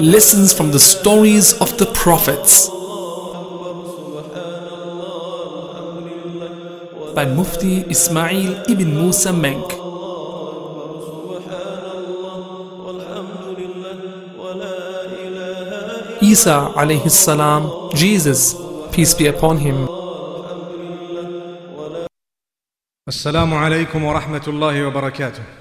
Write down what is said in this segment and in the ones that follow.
lessons from the stories of the prophets by Mufti Ismail ibn Musa Menk. Isa alayhi salam, Jesus, peace be upon him, السلام عليكم ورحمة الله وبركاته.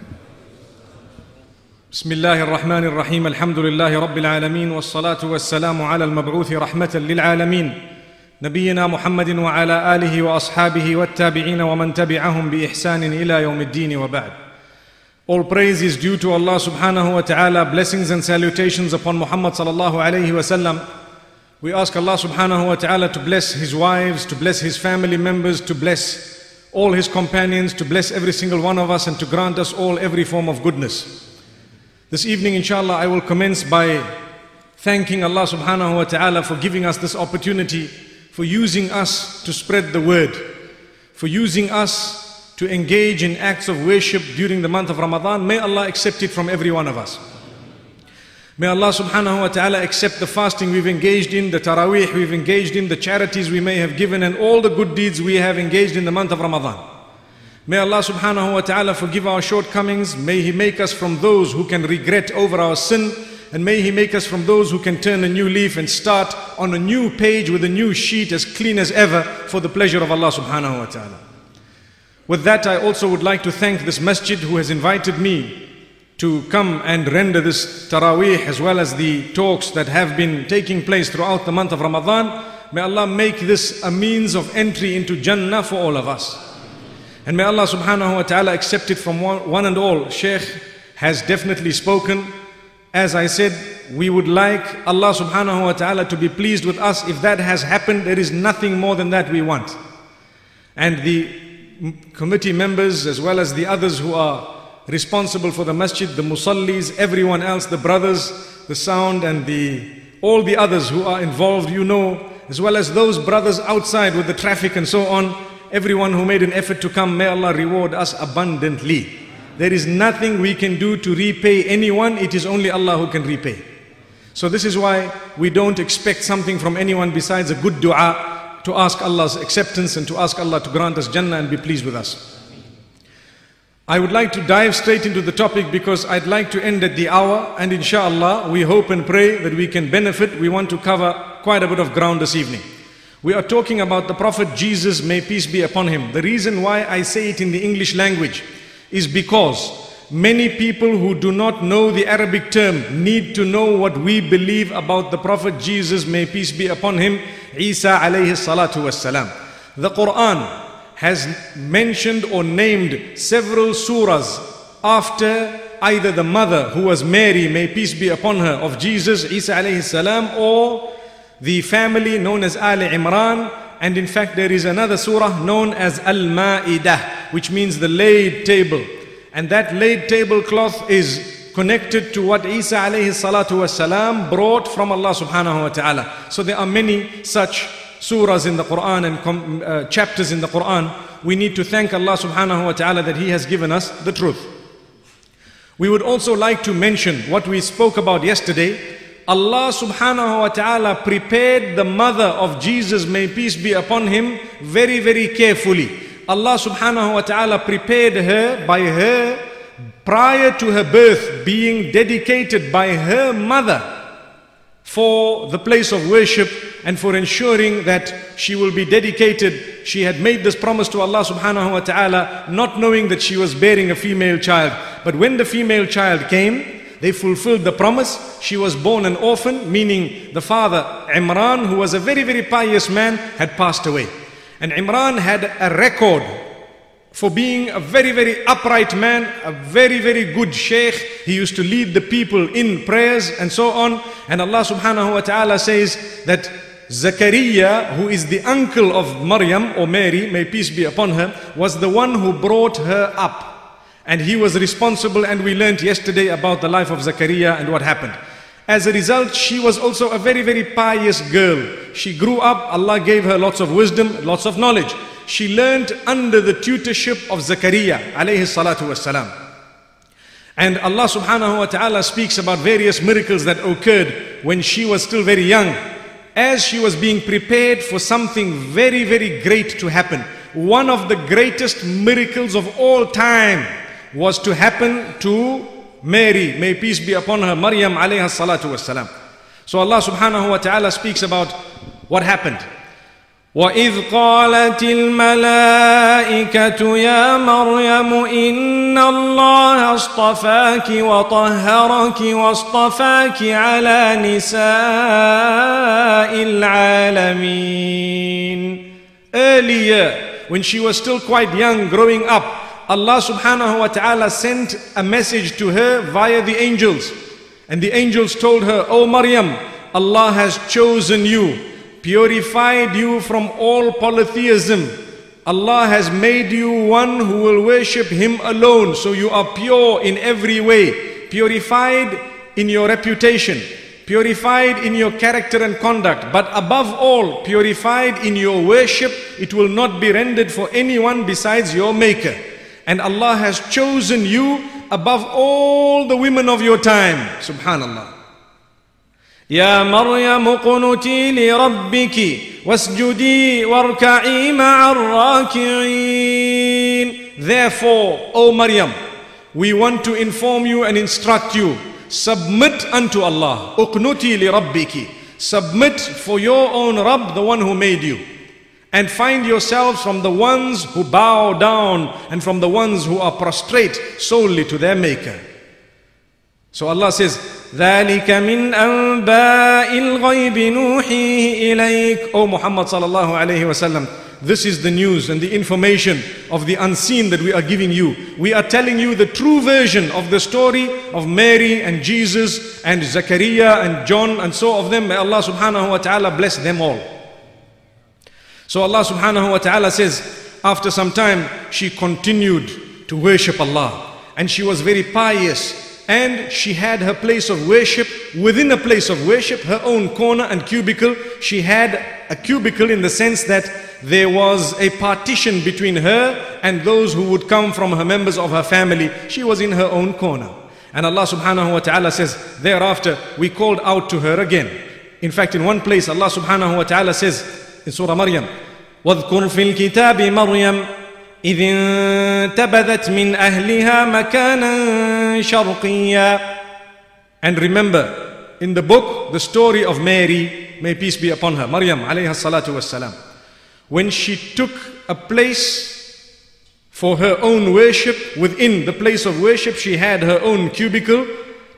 بسم الله الرحمن الرحيم الحمد لله رب العالمين والصلاة والسلام على المبعوث رحمة للعالمين نبينا محمد وعلى آله وأصحابه والتابعين ومن تبعهم بإحسان إلى يوم الدين وبعد. All praise is due to Allah subhanahu wa ta'ala. Blessings and salutations upon Muhammad sallallahu alayhi wa sallam. We ask Allah subhanahu wa ta'ala to bless his wives, to bless his family members, to bless all his companions, to bless every single one of us, and to grant us all every form of goodness. This evening, inshallah, I will commence by thanking Allah subhanahu wa ta'ala for giving us this opportunity, for using us to spread the word, for using us to engage in acts of worship during the month of Ramadan. May Allah accept it from every one of us. May Allah subhanahu wa ta'ala accept the fasting we've engaged in, the taraweeh we've engaged in, the charities we may have given, and all the good deeds we have engaged in the month of Ramadan. May Allah subhanahu wa ta'ala forgive our shortcomings. May He make us from those who can regret over our sin. And may He make us from those who can turn a new leaf and start on a new page with a new sheet as clean as ever for the pleasure of Allah subhanahu wa ta'ala. With that, I also would like to thank this masjid who has invited me to come and render this taraweeh as well as the talks that have been taking place throughout the month of Ramadan. May Allah make this a means of entry into Jannah for all of us. And may Allah subhanahu wa ta'ala accept it from one, one and all. Sheikh has definitely spoken. As I said, we would like Allah subhanahu wa ta'ala to be pleased with us. If that has happened, there is nothing more than that we want. And the committee members, as well as the others who are responsible for the masjid, the musallis, everyone else, the brothers, the sound, and the all the others who are involved, you know, as well as those brothers outside with the traffic and so on, everyone who made an effort to come, may Allah reward us abundantly. There is nothing we can do to repay anyone, it is only Allah who can repay. So this is why we don't expect something from anyone besides a good dua to ask Allah's acceptance and to ask Allah to grant us Jannah and be pleased with us. I would like to dive straight into the topic because I'd like to end at the hour and inshallah we hope and pray that we can benefit. We want to cover quite a bit of ground this evening. We are talking about the Prophet Jesus, may peace be upon him. The reason why I say it in the English language is because many people who do not know the Arabic term need to know what we believe about the Prophet Jesus, may peace be upon him, Isa alayhi salatu wassalam. The Quran has mentioned or named several surahs after either the mother who was Mary, may peace be upon her, of Jesus, Isa alayhi salam, or the family known as Ali Imran. And in fact, there is another surah known as Al Ma'idah, which means the laid table. And that laid tablecloth is connected to what Isa alayhi salatu wasalam brought from Allah subhanahu wa ta'ala. So there are many such surahs in the Quran and uh, chapters in the Quran. We need to thank Allah subhanahu wa ta'ala that He has given us the truth. We would also like to mention what we spoke about yesterday. Allah subhanahu wa ta'ala prepared the mother of Jesus, may peace be upon him, very, very carefully. Allah subhanahu wa ta'ala prepared her by her prior to her birth being dedicated by her mother for the place of worship and for ensuring that she will be dedicated. She had made this promise to Allah subhanahu wa ta'ala, not knowing that she was bearing a female child. But when the female child came, they fulfilled the promise. She was born an orphan, meaning the father, Imran, who was a very, very pious man, had passed away. And Imran had a record for being a very, very upright man, a very, very good sheikh. He used to lead the people in prayers and so on. And Allah subhanahu wa ta'ala says that Zakaria, who is the uncle of Maryam or Mary, may peace be upon her, was the one who brought her up. And he was responsible, and we learned yesterday about the life of Zakaria and what happened. As a result, she was also a very, very pious girl. She grew up, Allah gave her lots of wisdom, lots of knowledge. She learned under the tutorship of Zakaria, alayhi salatu wasalam. And Allah subhanahu wa ta'ala speaks about various miracles that occurred when she was still very young. As she was being prepared for something very, very great to happen. One of the greatest miracles of all time was to happen to Mary, may peace be upon her, Maryam alayha salatu wasalam. So Allah subhanahu wa ta'ala speaks about what happened. وإذ قالت الملائكة يا مريم إن الله اصطفاك وطهرك واصطفاك على نساء العالمين Earlier, when she was still quite young, growing up, Allah subhanahu wa ta'ala sent a message to her via the angels. And the angels told her, O Maryam, Allah has chosen you purified you from all polytheism. Allah has made you one who will worship Him alone. So you are pure in every way, purified in your reputation, purified in your character and conduct, but above all, purified in your worship. It will not be rendered for anyone besides your Maker. And Allah has chosen you above all the women of your time. Subhanallah. يا مريم اقنتي لربك واسجدي واركعي مع الراكعين Therefore, O Maryam, we want to inform you and instruct you. Submit unto Allah. Uqnuti li rabbiki. Submit for your own Rabb, the one who made you. And find yourselves from the ones who bow down and from the ones who are prostrate solely to their Maker. So Allah says, ذلك من أنباء الغيب نوحيه إليك O Muhammad sallallahu alayhi wasallam this is the news and the information of the unseen that we are giving you. We are telling you the true version of the story of Mary and Jesus and Zachariah and John and so of them. May Allah subhanahu wa ta'ala bless them all. So Allah subhanahu wa ta'ala says, after some time, she continued to worship Allah. And she was very pious and she had her place of worship within a place of worship, her own corner and cubicle. She had a cubicle in the sense that there was a partition between her and those who would come from her members of her family. She was in her own corner. And Allah subhanahu wa ta'ala says, thereafter we called out to her again. In fact, in one place, Allah subhanahu wa ta'ala says in Surah Maryam, وَاذْكُرْ فِي الْكِتَابِ مَرْيَمَ إذ انتبذت من أهلها مكانا شرقيا And remember, in the book, the story of Mary, may peace be upon her, Maryam alayha salatu wassalam, when she took a place for her own worship, within the place of worship, she had her own cubicle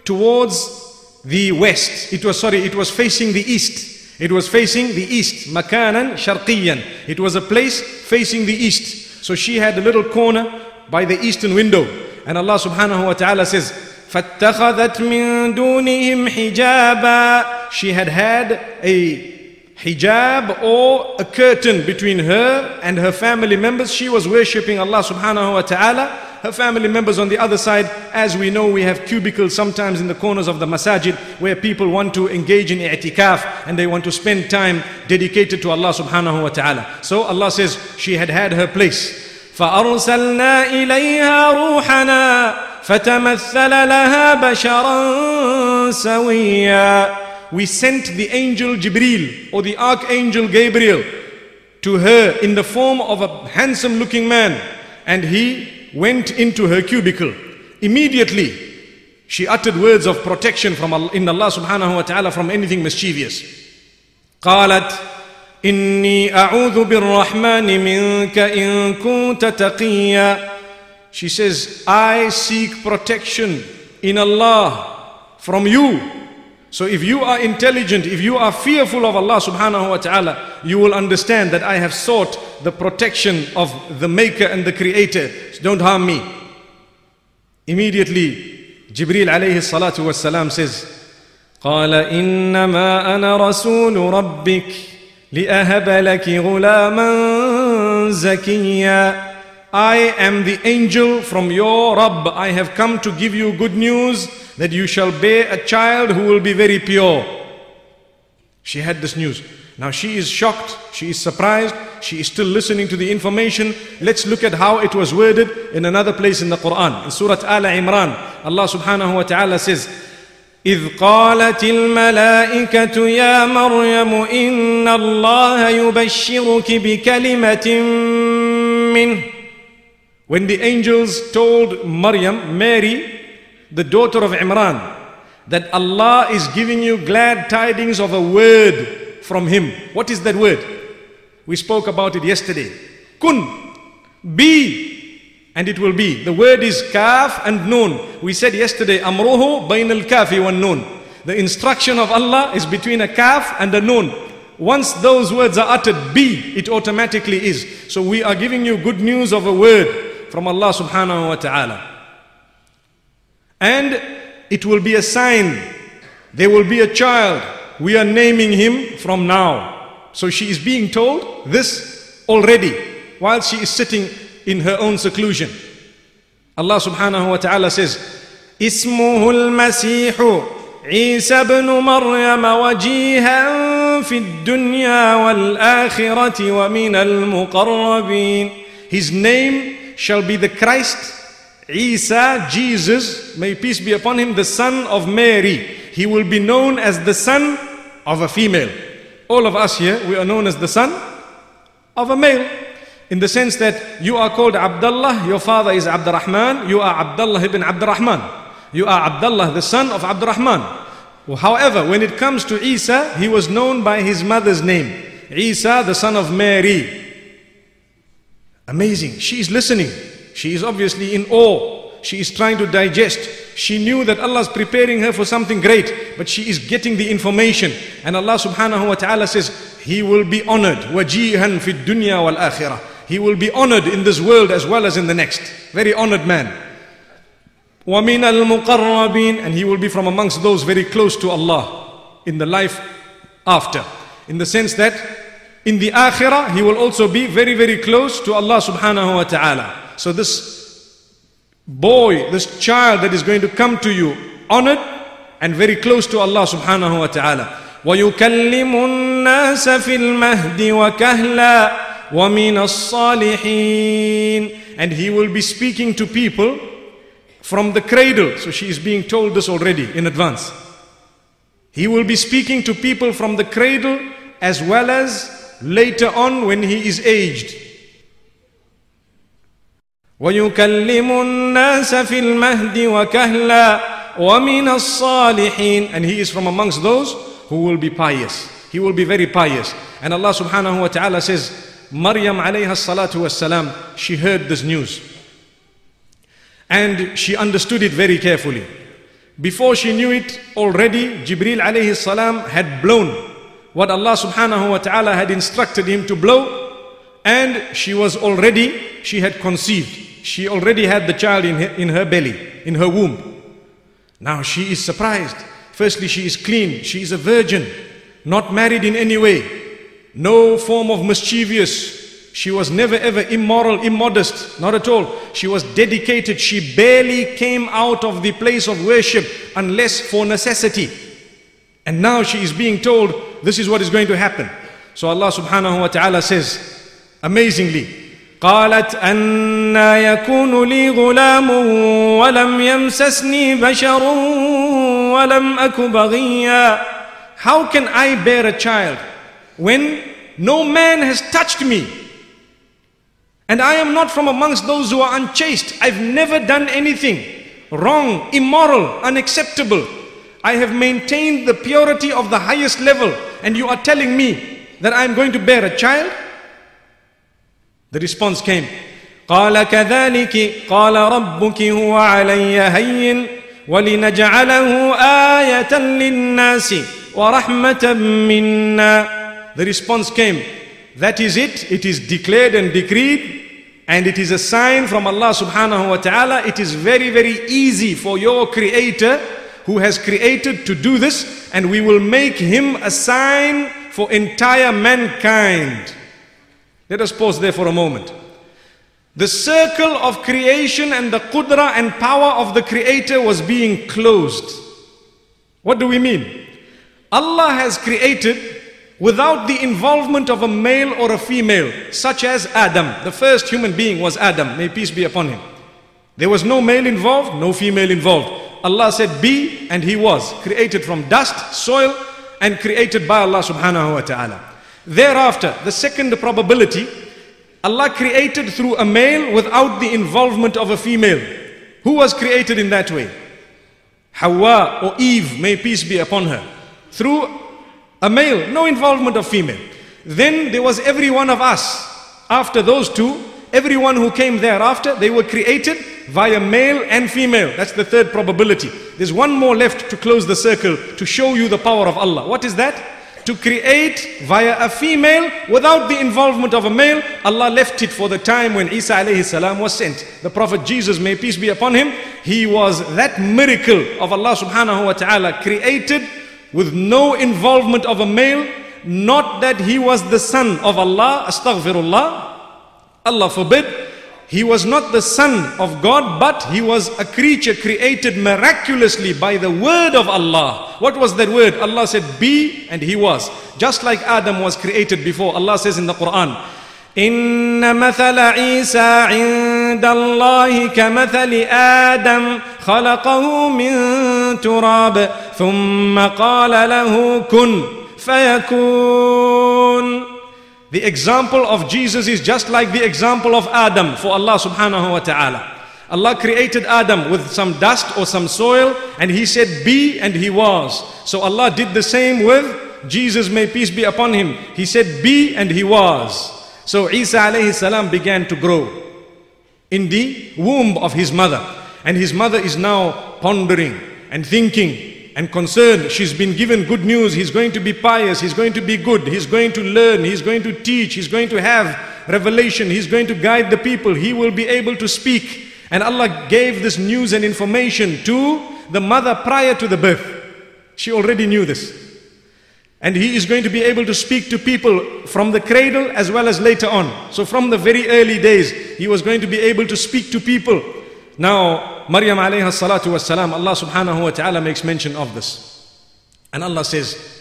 towards the west. It was, sorry, it was facing the east. It was facing the east, makanan sharqiyan. It was a place facing the east. So she had a little corner by the eastern window. And Allah subhanahu wa ta'ala says, فَاتَّخَذَتْ مِن دُونِهِمْ حِجَابًا She had had a hijab or a curtain between her and her family members. She was worshipping Allah subhanahu wa ta'ala. Her family members on the other side, as we know, we have cubicles sometimes in the corners of the masajid where people want to engage in i'tikaf and they want to spend time dedicated to Allah subhanahu wa ta'ala. So Allah says she had had her place. فأرسلنا إليها روحنا فتمثل لها بشرا سويا We sent the angel Jibril or the archangel Gabriel to her in the form of a handsome looking man and he went into her cubicle. Immediately, she uttered words of protection from Allah, in Allah subhanahu wa ta'ala from anything mischievous. قالت إني أعوذ بالرحمن منك إن كنت تقيا She says, I seek protection in Allah from you. So if you are intelligent, if you are fearful of Allah subhanahu wa ta'ala, you will understand that I have sought the protection of the maker and the creator. Don't harm me. Immediately, Jibril alayhi salatu wasalam says, قال إنما أنا رسول ربك لأهب لك غلاما زكيا I am the angel from your Rabb. I have come to give you good news that you shall bear a child who will be very pure. She had this news. Now she is shocked, she is surprised, she is still listening to the information. Let's look at how it was worded in another place in the Quran. In Surah Al Imran, Allah subhanahu wa ta'ala says, إذ قالت الملائكة يا مريم إن الله يبشرك بكلمة منه When the angels told Maryam, Mary, the daughter of Imran, that Allah is giving you glad tidings of a word from Him. What is that word? We spoke about it yesterday. Kun, be, and it will be. The word is kaf and noon. We said yesterday, amruhu bain al kafi wa noon. The instruction of Allah is between a kaf and a noon. Once those words are uttered, be, it automatically is. So we are giving you good news of a word from Allah subhanahu wa ta'ala. And it will be a sign. There will be a child. We are naming him from now. So she is being told this already while she is sitting in her own seclusion. Allah subhanahu wa ta'ala says, اسمه المسيح عيسى بن مريم وجيها في الدنيا والآخرة ومن المقربين His name shall be the Christ, Isa, Jesus, may peace be upon him, the son of Mary. He will be known as the son of a female. All of us here, we are known as the son of a male. In the sense that you are called Abdullah, your father is Abdurrahman, you are Abdullah ibn Abdurrahman. You are Abdullah, the son of Abdurrahman. However, when it comes to Isa, he was known by his mother's name. Isa, the son of Mary. Amazing. She is listening. She is obviously in awe. She is trying to digest. She knew that Allah is preparing her for something great, but she is getting the information. And Allah subhanahu wa ta'ala says, He will be honored. Wajihan fi dunya wal akhirah. He will be honored in this world as well as in the next. Very honored man. وَمِنَ الْمُقَرَّبِينَ And he will be from amongst those very close to Allah in the life after. In the sense that in the akhirah, he will also be very, very close to Allah subhanahu wa ta'ala. So this boy, this child that is going to come to you, honored and very close to Allah subhanahu wa ta'ala. ويكلم الناس في المهد وكهلا ومن الصالحين and he will be speaking to people from the cradle so she is being told this already in advance he will be speaking to people from the cradle as well as later on when he is aged. ويكلم الناس في المهد وكهلا ومن الصالحين and he is from amongst those who will be pious he will be very pious and Allah subhanahu wa ta'ala says Maryam alayha salatu salam she heard this news and she understood it very carefully before she knew it already Jibril alayhi salam had blown what Allah subhanahu wa ta'ala had instructed him to blow and she was already, she had conceived. She already had the child in her, in her belly, in her womb. Now she is surprised. Firstly, she is clean. She is a virgin, not married in any way. No form of mischievous. She was never ever immoral, immodest, not at all. She was dedicated. She barely came out of the place of worship unless for necessity. And now she is being told this is what is going to happen. So Allah subhanahu wa ta'ala says, amazingly, قالت أنا يكون لي غلام ولم يمسسني بشر ولم أك بغيا How can I bear a child when no man has touched me? And I am not from amongst those who are unchaste. I've never done anything wrong, immoral, unacceptable. I have maintained the purity of the highest level and you are telling me that I am going to bear a child? The response came, قال كذلك قال ربك هو علي هين ولنجعله آية للناس ورحمة منا The response came, that is it. It is declared and decreed. And it is a sign from Allah subhanahu wa ta'ala. It is very, very easy for your creator who has created to do this. And we will make him a sign for entire mankind. Let us pause there for a moment. The circle of creation and the qudra and power of the creator was being closed. What do we mean? Allah has created without the involvement of a male or a female, such as Adam. The first human being was Adam, may peace be upon him. There was no male involved, no female involved. Allah said, Be, and He was created from dust, soil, and created by Allah subhanahu wa ta'ala. Thereafter, the second probability, Allah created through a male without the involvement of a female. Who was created in that way? Hawa or Eve, may peace be upon her. Through a male, no involvement of female. Then there was every one of us. After those two, everyone who came thereafter, they were created via male and female. That's the third probability. There's one more left to close the circle to show you the power of Allah. What is that? To create via a female without the involvement of a male, Allah left it for the time when Isa alayhi salam was sent. The Prophet Jesus, may peace be upon him, he was that miracle of Allah subhanahu wa ta'ala created with no involvement of a male, not that he was the son of Allah, astaghfirullah. Allah forbid, he was not the son of God, but he was a creature created miraculously by the word of Allah. What was that word? Allah said, Be, and he was. Just like Adam was created before. Allah says in the Quran, إن مثل عيسى عند الله كمثل آدم خلقه من تراب ثم قال له كن فيكون the example of Jesus is just like the example of Adam for Allah subhanahu wa ta'ala. Allah created Adam with some dust or some soil and he said be and he was. So Allah did the same with Jesus may peace be upon him. He said be and he was. So Isa alayhi salam began to grow in the womb of his mother. And his mother is now pondering and thinking and concerned. She's been given good news. He's going to be pious. He's going to be good. He's going to learn. He's going to teach. He's going to have revelation. He's going to guide the people. He will be able to speak. And Allah gave this news and information to the mother prior to the birth. She already knew this. And he is going to be able to speak to people from the cradle as well as later on. So from the very early days, he was going to be able to speak to people. Now, Maryam alayhi salatu was salam, Allah subhanahu wa ta'ala makes mention of this. And Allah says,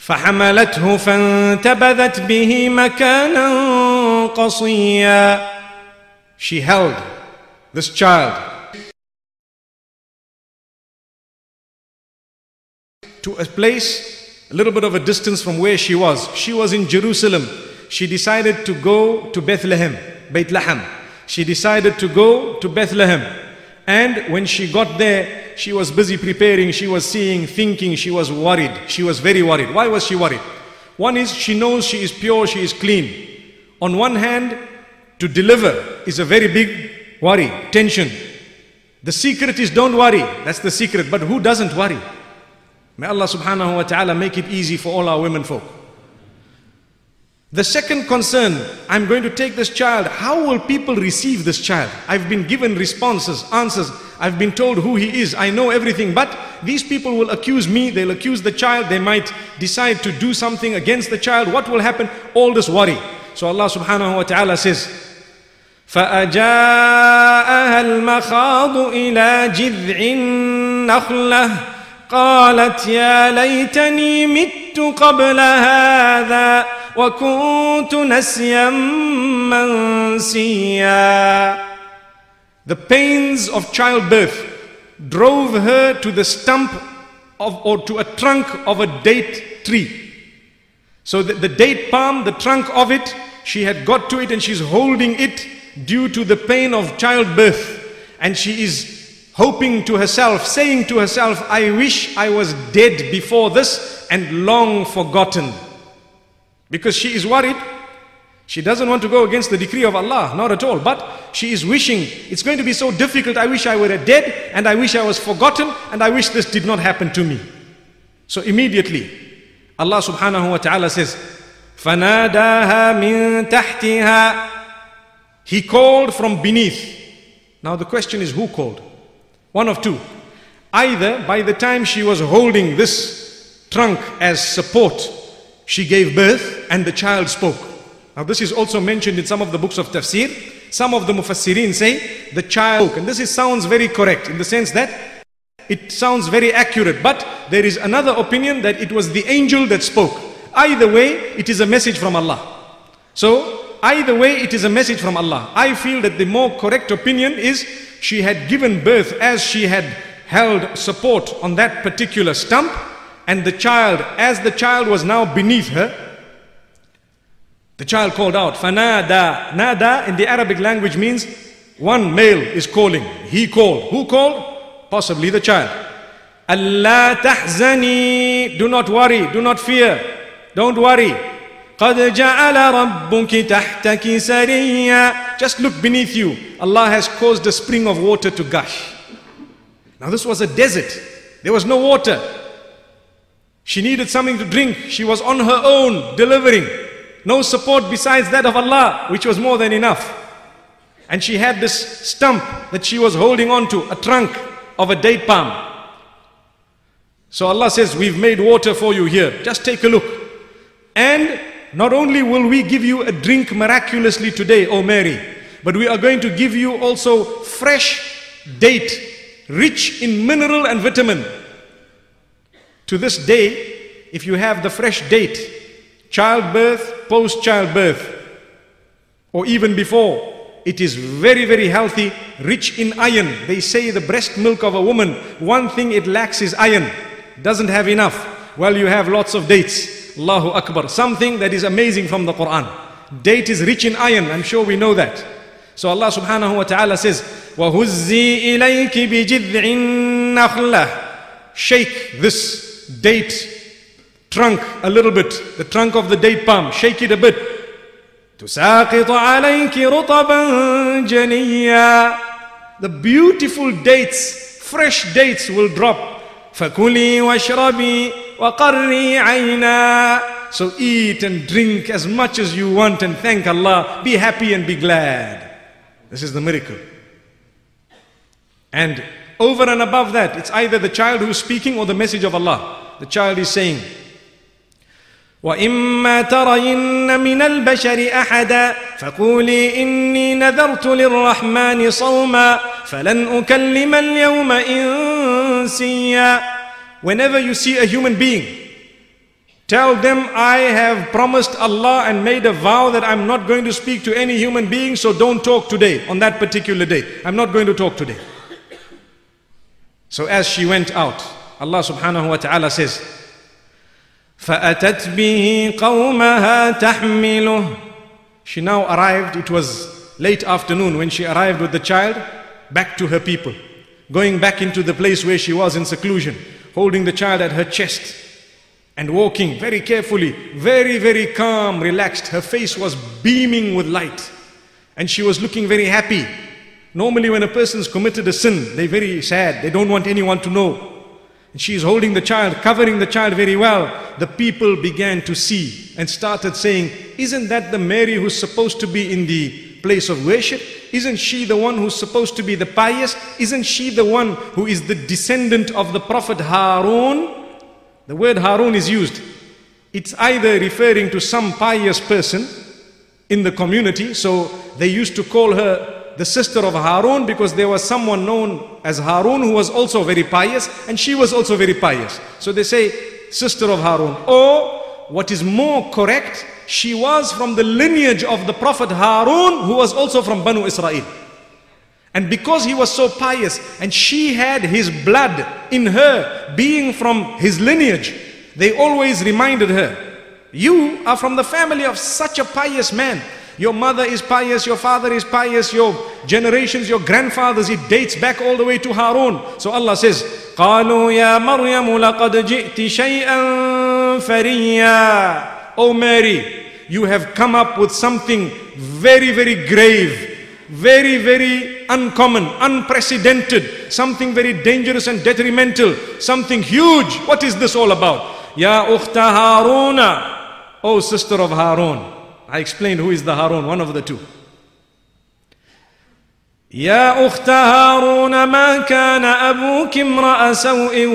فحملته فانتبذت به مكانا قصيا She held this child to a place a little bit of a distance from where she was. She was in Jerusalem. She decided to go to Bethlehem, Bethlehem. She decided to go to Bethlehem. And when she got there, she was busy preparing, she was seeing, thinking, she was worried. She was very worried. Why was she worried? One is she knows she is pure, she is clean. On one hand, to deliver is a very big worry, tension. The secret is don't worry. That's the secret. But who doesn't worry? May Allah subhanahu wa ta'ala make it easy for all our women folk. The second concern, I'm going to take this child. How will people receive this child? I've been given responses, answers. I've been told who he is. I know everything. But these people will accuse me. They'll accuse the child. They might decide to do something against the child. What will happen? All this worry. So Allah subhanahu wa ta'ala says, فأجاءها المخاض إلى جذع النخلة قالت يا ليتني مت قبل هذا وكنت نسيا منسيا The pains of childbirth drove her to the stump of, or to a trunk of a date tree. So the, the date palm, the trunk of it, she had got to it and she's holding it due to the pain of childbirth. And she is hoping to herself, saying to herself, I wish I was dead before this and long forgotten. Because she is worried. She doesn't want to go against the decree of Allah, not at all. But she is wishing, it's going to be so difficult. I wish I were dead and I wish I was forgotten and I wish this did not happen to me. So immediately, Allah subhanahu wa ta'ala says, فناداها من تحتها He called from beneath. Now the question is who called? One of two. Either by the time she was holding this trunk as support, she gave birth and the child spoke. Now this is also mentioned in some of the books of tafsir. Some of the mufassirin say the child spoke. And this is, sounds very correct in the sense that it sounds very accurate. But there is another opinion that it was the angel that spoke. Either way, it is a message from Allah. So either way, it is a message from Allah. I feel that the more correct opinion is she had given birth as she had held support on that particular stump and the child, as the child was now beneath her, the child called out, Fanada. Nada in the Arabic language means one male is calling. He called. Who called? Possibly the child. Allah tahzani. Do not worry. Do not fear. Don't worry. قد جعل ربك تحتك سريا Just look beneath you. Allah has caused a spring of water to gush. Now this was a desert. There was no water. She needed something to drink. She was on her own delivering. No support besides that of Allah, which was more than enough. And she had this stump that she was holding on to, a trunk of a date palm. So Allah says, We've made water for you here. Just take a look. And not only will we give you a drink miraculously today, O Mary, but we are going to give you also fresh date, rich in mineral and vitamin. To this day, if you have the fresh date, childbirth, post childbirth, or even before, it is very, very healthy, rich in iron. They say the breast milk of a woman, one thing it lacks is iron, doesn't have enough. Well, you have lots of dates. Allahu Akbar. Something that is amazing from the Quran. Date is rich in iron, I'm sure we know that. So Allah subhanahu wa ta'ala says, وَهُزِّي إِلَيْكِ بِجِذْعِ النَّخْلَةِ Shake this date trunk a little bit, the trunk of the date palm, shake it a bit. تساقط عليك رطبا جنيا The beautiful dates, fresh dates will drop. فكلي واشربي وقري عينا So eat and drink as much as you want and thank Allah. Be happy and be glad. This is the miracle. And over and above that, it's either the child who's speaking or the message of Allah. The child is saying, وإما ترين من البشر أحدا فقولي إني نذرت للرحمن صوما فلن أكلم اليوم إنسيا Whenever you see a human being, tell them I have promised Allah and made a vow that I'm not going to speak to any human being, so don't talk today on that particular day. I'm not going to talk today. So as she went out, Allah subhanahu wa ta'ala says, فأتت به قومها تحمله She now arrived, it was late afternoon when she arrived with the child back to her people. Going back into the place where she was in seclusion, holding the child at her chest and walking very carefully, very, very calm, relaxed. Her face was beaming with light and she was looking very happy. Normally, when a person's committed a sin, they're very sad, they don't want anyone to know. And she is holding the child, covering the child very well. The people began to see and started saying, Isn't that the Mary who's supposed to be in the place of worship? Isn't she the one who's supposed to be the pious? Isn't she the one who is the descendant of the Prophet Harun? The word Harun is used. It's either referring to some pious person in the community, so they used to call her the sister of Harun because there was someone known as Harun who was also very pious and she was also very pious. So they say sister of Harun. Or what is more correct, she was from the lineage of the Prophet Harun who was also from Banu Israel. And because he was so pious and she had his blood in her being from his lineage, they always reminded her, you are from the family of such a pious man. Your mother is pious, your father is pious, your generations, your grandfathers, it dates back all the way to Harun. So Allah says, قالوا يا مريم لقد جئت شيئا فريا Oh Mary, you have come up with something very, very grave, very, very uncommon, unprecedented, something very dangerous and detrimental, something huge. What is this all about? Ya ukhta Haruna. O sister of Harun. I explained who is the Harun, one of the two. يا أخت هارون ما كان أبوك امرأ سوء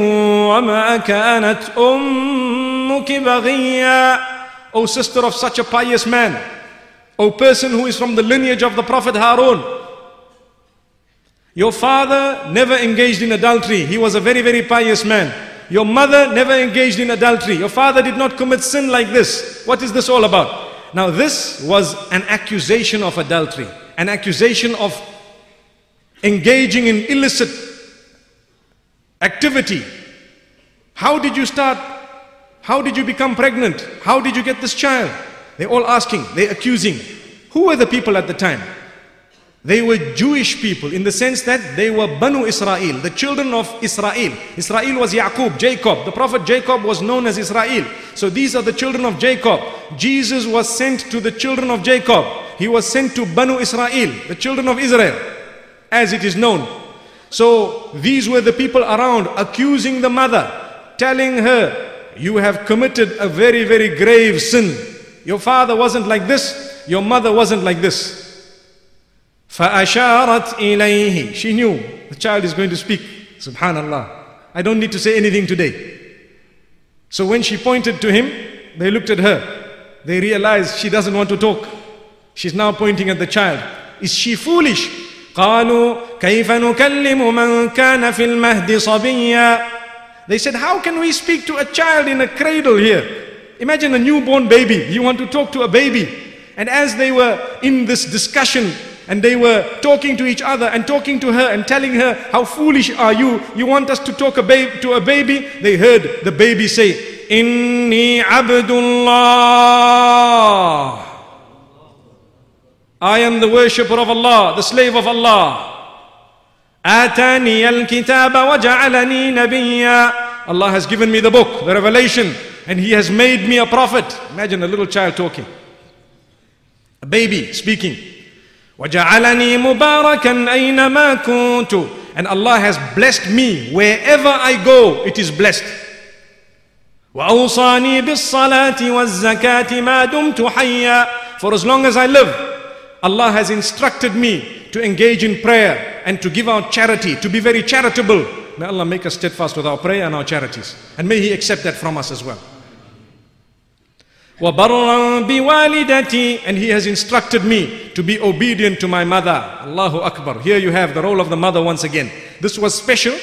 وما كانت أمك بغيا O sister of such a pious man, O person who is from the lineage of the Prophet Harun, your father never engaged in adultery. He was a very, very pious man. Your mother never engaged in adultery. Your father did not commit sin like this. What is this all about? Now, this was an accusation of adultery, an accusation of engaging in illicit activity. How did you start? How did you become pregnant? How did you get this child? They're all asking, they're accusing. Who were the people at the time? They were Jewish people in the sense that they were Banu Israel, the children of Israel. Israel was Yaqub, Jacob. The prophet Jacob was known as Israel. So these are the children of Jacob. Jesus was sent to the children of Jacob. He was sent to Banu Israel, the children of Israel, as it is known. So these were the people around accusing the mother, telling her, You have committed a very, very grave sin. Your father wasn't like this, your mother wasn't like this. فأشارت إليه She knew the child is going to speak. Subhanallah. I don't need to say anything today. So when she pointed to him, they looked at her. They realized she doesn't want to talk. She's now pointing at the child. Is she foolish? قالوا كيف نكلم من كان في المهد صبيا They said, How can we speak to a child in a cradle here? Imagine a newborn baby. You want to talk to a baby. And as they were in this discussion, and they were talking to each other and talking to her and telling her, How foolish are you? You want us to talk a babe, to a baby? They heard the baby say, Inni Abdullah. I am the worshipper of Allah, the slave of Allah. آتاني الكتاب وجعلني نبيا Allah has given me the book, the revelation, and He has made me a prophet. Imagine a little child talking, a baby speaking. وجعلني مباركا أينما كنت And Allah has blessed me wherever I go, it is blessed. وأوصاني بالصلاة والزكاة ما دمت حيا For as long as I live, Allah has instructed me to engage in prayer and to give out charity, to be very charitable. May Allah make us steadfast with our prayer and our charities. And may He accept that from us as well. وَبَرًّا بِوَالِدَتِي And He has instructed me to be obedient to my mother. Allahu Akbar. Here you have the role of the mother once again. This was special,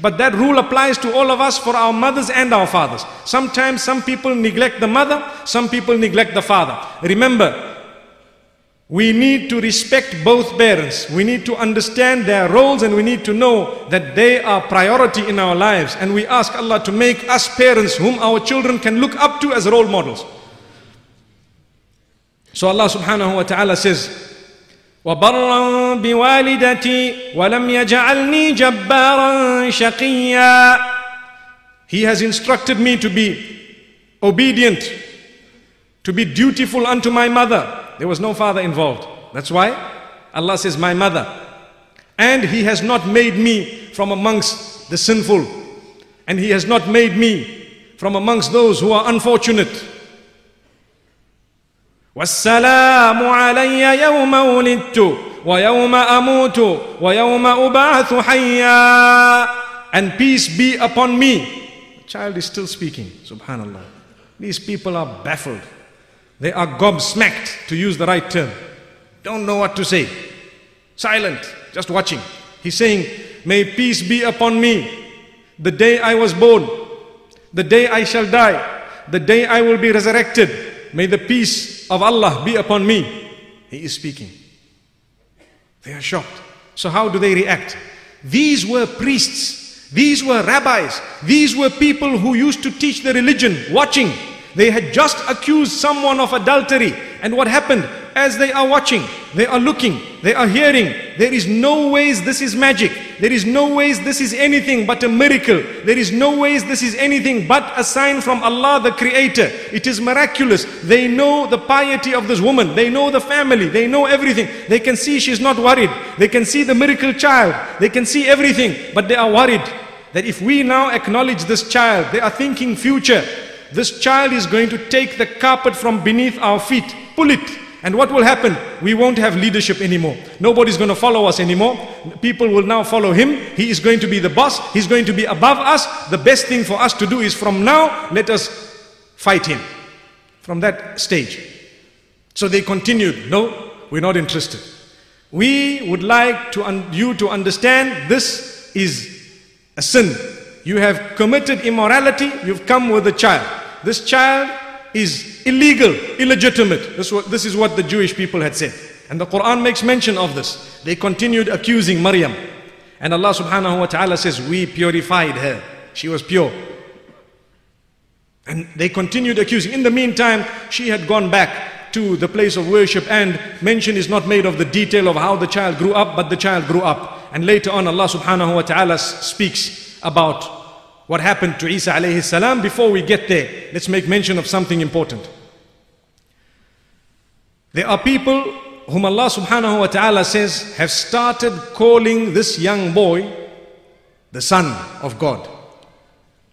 but that rule applies to all of us for our mothers and our fathers. Sometimes some people neglect the mother, some people neglect the father. Remember, we need to respect both parents. We need to understand their roles and we need to know that they are priority in our lives. And we ask Allah to make us parents whom our children can look up to as role models. So Allah subhanahu wa ta'ala says, وبرا بوالدتي ولم يجعلني جبارا شقيا He has instructed me to be obedient, to be dutiful unto my mother. There was no father involved. That's why Allah says, My mother. And He has not made me from amongst the sinful. And He has not made me from amongst those who are unfortunate. والسلام علي يوم ولدت ويوم أموت ويوم أبعث حيا And peace be upon me. The child is still speaking. Subhanallah. These people are baffled. They are gobsmacked, to use the right term. Don't know what to say. Silent, just watching. He's saying, May peace be upon me the day I was born, the day I shall die, the day I will be resurrected. May the peace of Allah be upon me. He is speaking. They are shocked. So, how do they react? These were priests, these were rabbis, these were people who used to teach the religion, watching. They had just accused someone of adultery. And what happened? As they are watching, they are looking, they are hearing. There is no ways this is magic. There is no ways this is anything but a miracle. There is no ways this is anything but a sign from Allah the Creator. It is miraculous. They know the piety of this woman. They know the family. They know everything. They can see she's not worried. They can see the miracle child. They can see everything. But they are worried that if we now acknowledge this child, they are thinking future. This child is going to take the carpet from beneath our feet, pull it. And what will happen? We won't have leadership anymore. Nobody's going to follow us anymore. People will now follow him. He is going to be the boss. He's going to be above us. The best thing for us to do is from now, let us fight him. From that stage. So they continued, no, we're not interested. We would like to you to understand this is a sin. You have committed immorality, you've come with a child. This child is illegal, illegitimate. This, this is what the Jewish people had said. And the Quran makes mention of this. They continued accusing Maryam. And Allah subhanahu wa ta'ala says, We purified her. She was pure. And they continued accusing. In the meantime, she had gone back to the place of worship and mention is not made of the detail of how the child grew up, but the child grew up. And later on, Allah subhanahu wa ta'ala speaks about what happened to Isa alayhi salam. Before we get there, let's make mention of something important. There are people whom Allah subhanahu wa ta'ala says have started calling this young boy the son of God.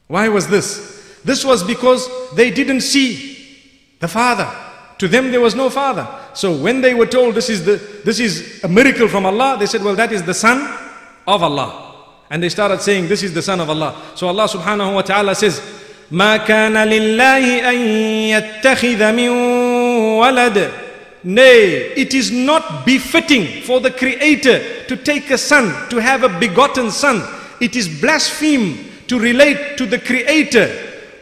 Why was this? This was because they didn't see the father. To them there was no father. So when they were told this is the this is a miracle from Allah, they said, Well, that is the son of Allah. And they started saying, This is the son of Allah. So Allah subhanahu wa ta'ala says, ما كان لله أن يتخذ من ولد Nay, it is not befitting for the Creator to take a son, to have a begotten son. It is blaspheme to relate to the Creator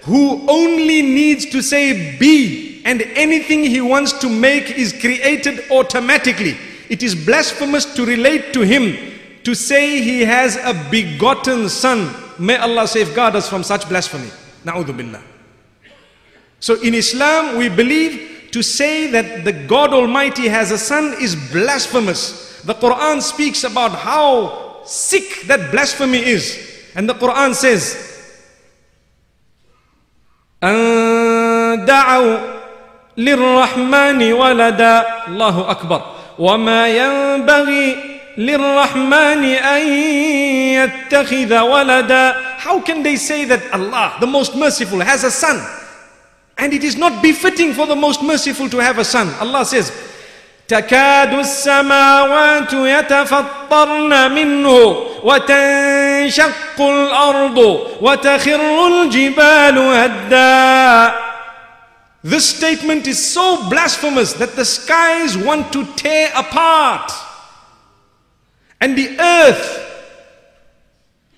who only needs to say be and anything he wants to make is created automatically. It is blasphemous to relate to him to say he has a begotten son. May Allah safeguard us from such blasphemy. Na'udhu billah. So in Islam, we believe to say that the God Almighty has a son is blasphemous. The Quran speaks about how sick that blasphemy is. And the Quran says, أن دعوا للرحمن ولدا الله أكبر وما ينبغي للرحمن أن يتخذ ولدا How can they say that Allah, the most merciful, has a son? And it is not befitting for the most merciful to have a son. Allah says, تكاد السماوات يتفطرن منه وتنشق الأرض وتخر الجبال هدا This statement is so blasphemous that the skies want to tear apart and the earth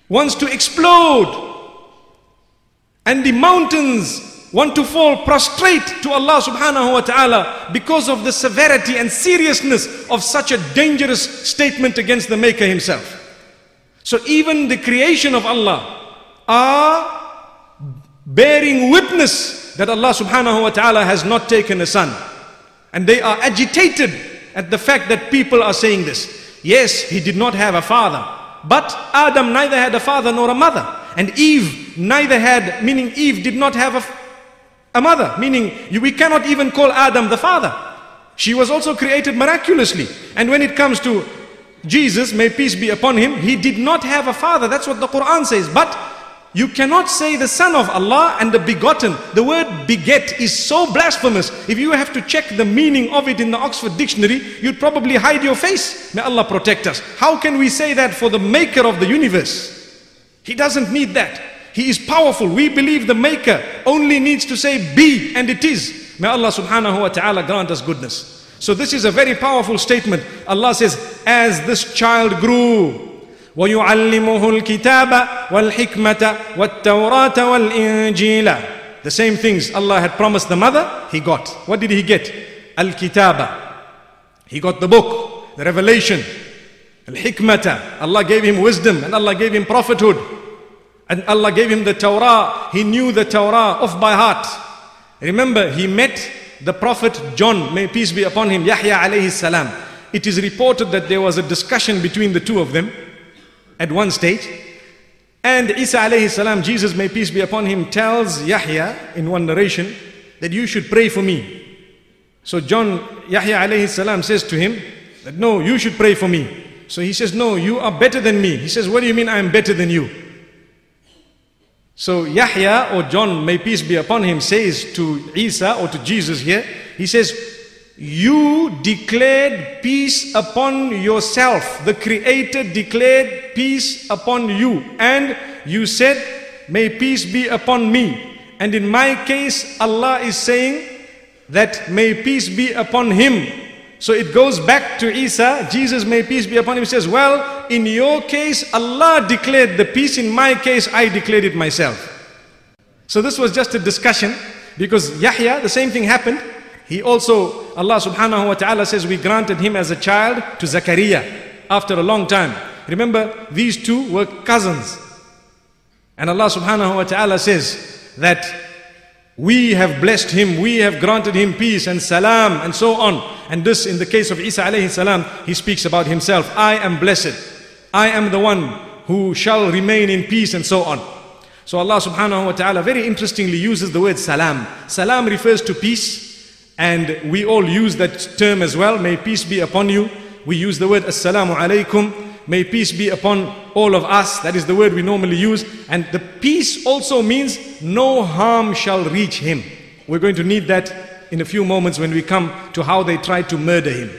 wants to explode and the mountains want to fall prostrate to Allah subhanahu wa ta'ala because of the severity and seriousness of such a dangerous statement against the Maker himself. So even the creation of Allah are bearing witness that Allah subhanahu wa ta'ala has not taken a son. And they are agitated at the fact that people are saying this. Yes, he did not have a father. But Adam neither had a father nor a mother. And Eve neither had, meaning Eve did not have a, a mother. Meaning we cannot even call Adam the father. She was also created miraculously. And when it comes to Jesus, may peace be upon him, he did not have a father. That's what the Quran says. But you cannot say the son of Allah and the begotten. The word beget is so blasphemous. If you have to check the meaning of it in the Oxford Dictionary, you'd probably hide your face. May Allah protect us. How can we say that for the maker of the universe? He doesn't need that. He is powerful. We believe the maker only needs to say be and it is. May Allah subhanahu wa ta'ala grant us goodness. So this is a very powerful statement. Allah says, as this child grew, ويعلمه الكتاب والحكمة والتوراة والإنجيل The same things Allah had promised the mother, he got. What did he get? Al-Kitaba. He got the book, the revelation. Al-Hikmata. Allah gave him wisdom and Allah gave him prophethood. And Allah gave him the Torah. He knew the Torah off by heart. Remember, he met the Prophet John, may peace be upon him, Yahya alayhi salam. It is reported that there was a discussion between the two of them at one stage. And Isa alayhi salam, Jesus may peace be upon him, tells Yahya in one narration that you should pray for me. So John, Yahya alayhi salam says to him that no, you should pray for me. So he says, no, you are better than me. He says, what do you mean I am better than you? So Yahya or John, may peace be upon him, says to Isa or to Jesus here, he says, You declared peace upon yourself. The Creator declared peace upon you. And you said, May peace be upon me. And in my case, Allah is saying that may peace be upon him. So it goes back to Isa. Jesus, may peace be upon him, He says, Well, in your case, Allah declared the peace. In my case, I declared it myself. So this was just a discussion because Yahya, the same thing happened. He also, Allah subhanahu wa ta'ala says, we granted him as a child to Zakaria after a long time. Remember, these two were cousins. And Allah subhanahu wa ta'ala says that we have blessed him, we have granted him peace and salam and so on. And this, in the case of Isa alayhi salam, he speaks about himself. I am blessed. I am the one who shall remain in peace and so on. So Allah subhanahu wa ta'ala very interestingly uses the word salam. Salam refers to peace and we all use that term as well. May peace be upon you. We use the word assalamu alaikum. May peace be upon all of us. That is the word we normally use. And the peace also means no harm shall reach him. We're going to need that in a few moments when we come to how they tried to murder him.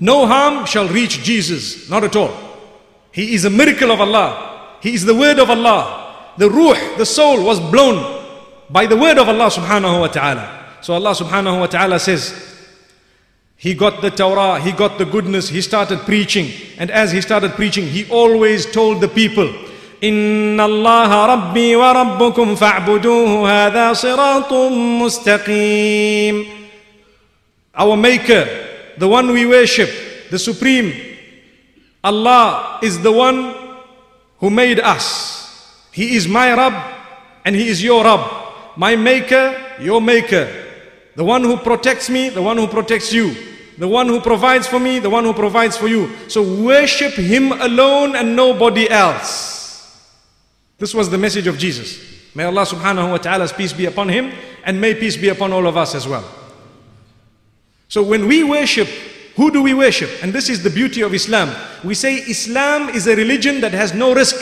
No harm shall reach Jesus. Not at all. He is a miracle of Allah. He is the word of Allah. The ruh, the soul was blown by the word of Allah subhanahu wa ta'ala. So Allah subhanahu wa ta'ala says, he got the Torah, he got the goodness, he started preaching. And as he started preaching, he always told the people, إن الله ربي وربكم فاعبدوه هذا صراط مستقيم Our maker, the one we worship, the supreme, Allah is the one who made us. He is my Rabb and He is your Rabb. My maker, your maker. The one who protects me, the one who protects you. The one who provides for me, the one who provides for you. So worship Him alone and nobody else. This was the message of Jesus. May Allah subhanahu wa ta'ala's peace be upon Him and may peace be upon all of us as well. So when we worship, who do we worship? And this is the beauty of Islam. We say Islam is a religion that has no risk.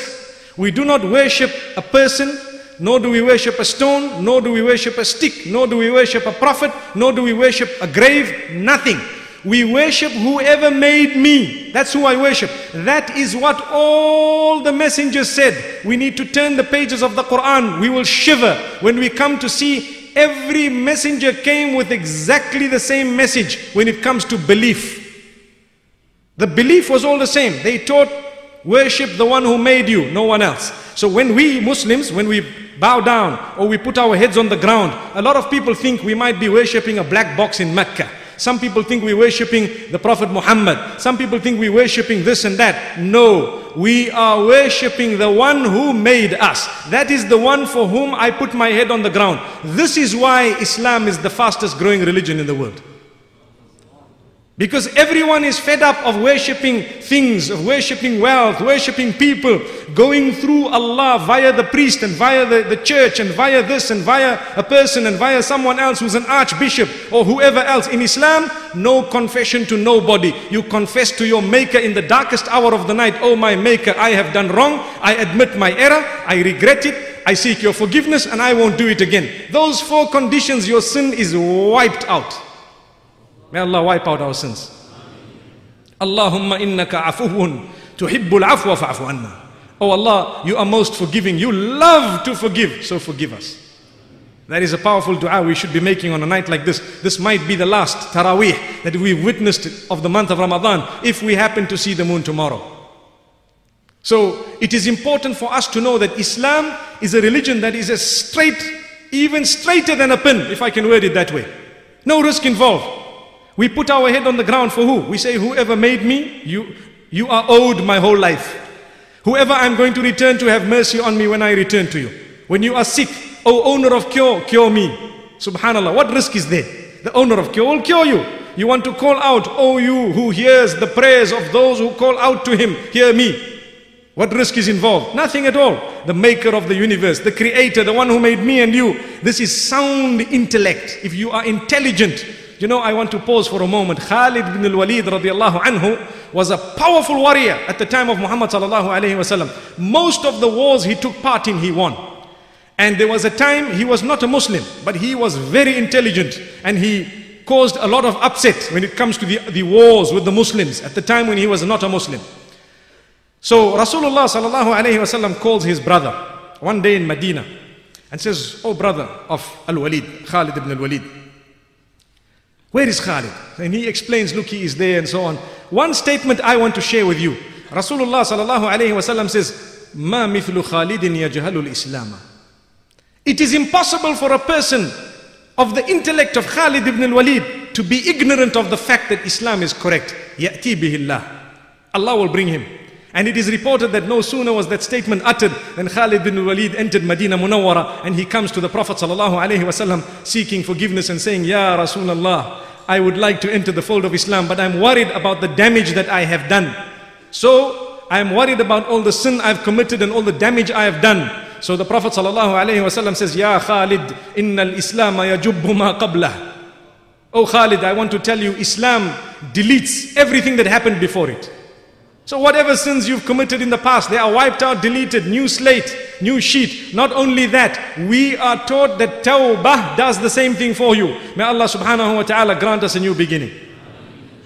We do not worship a person, nor do we worship a stone, nor do we worship a stick, nor do we worship a prophet, nor do we worship a grave, nothing. We worship whoever made me. That's who I worship. That is what all the messengers said. We need to turn the pages of the Quran. We will shiver when we come to see every messenger came with exactly the same message when it comes to belief. The belief was all the same. They taught worship the one who made you, no one else. So when we Muslims, when we bow down or we put our heads on the ground, a lot of people think we might be worshipping a black box in Mecca. Some people think we're worshipping the Prophet Muhammad. Some people think we're worshipping this and that. No, we are worshipping the one who made us. That is the one for whom I put my head on the ground. This is why Islam is the fastest growing religion in the world. Because everyone is fed up of worshipping things, of worshipping wealth, worshipping people, going through Allah via the priest and via the, the church and via this and via a person and via someone else who's an archbishop or whoever else. In Islam, no confession to nobody. You confess to your maker in the darkest hour of the night. Oh my maker, I have done wrong. I admit my error. I regret it. I seek your forgiveness and I won't do it again. Those four conditions, your sin is wiped out. May Allah wipe out our sins. Allahumma innaka afuwun tuhibbul afwa fa'fu anna. Oh Allah, you are most forgiving. You love to forgive, so forgive us. That is a powerful dua we should be making on a night like this. This might be the last Taraweeh that we've witnessed of the month of Ramadan if we happen to see the moon tomorrow. So it is important for us to know that Islam is a religion that is as straight, even straighter than a pin, if I can word it that way. No risk involved. We put our head on the ground for who? We say, whoever made me, you, you are owed my whole life. Whoever I'm going to return to, have mercy on me when I return to you. When you are sick, O owner of cure, cure me. Subhanallah, what risk is there? The owner of cure will cure you. You want to call out, O you who hears the prayers of those who call out to him, hear me. What risk is involved? Nothing at all. The maker of the universe, the creator, the one who made me and you. This is sound intellect. If you are intelligent, You know, I want to pause for a moment. Khalid ibn al-Walid radiallahu anhu was a powerful warrior at the time of Muhammad sallallahu alayhi wasallam. Most of the wars he took part in, he won. And there was a time he was not a Muslim, but he was very intelligent and he caused a lot of upset when it comes to the, the wars with the Muslims at the time when he was not a Muslim. So Rasulullah sallallahu alayhi wasallam calls his brother one day in Medina and says, Oh brother of Al-Walid, Khalid ibn Al-Walid, where is Khalid? And he explains, look, he is there and so on. One statement I want to share with you. Rasulullah sallallahu alayhi wasallam says, ما مثل خالد يجهل الإسلام. It is impossible for a person of the intellect of Khalid ibn al-Walid to be ignorant of the fact that Islam is correct. يأتي به الله. Allah will bring him. And it is reported that no sooner was that statement uttered than Khalid bin Walid entered Medina Munawwara and he comes to the Prophet wasallam seeking forgiveness and saying, Ya Rasulullah, I would like to enter the fold of Islam, but I'm worried about the damage that I have done. So I'm worried about all the sin I've committed and all the damage I have done. So the Prophet wasallam says, Ya Khalid, inna al-Islam yajubbu ma qablah. Oh Khalid, I want to tell you, Islam deletes everything that happened before it. So whatever sins you've committed in the past, they are wiped out, deleted, new slate, new sheet. Not only that, we are taught that tawbah does the same thing for you. May Allah subhanahu wa ta'ala grant us a new beginning.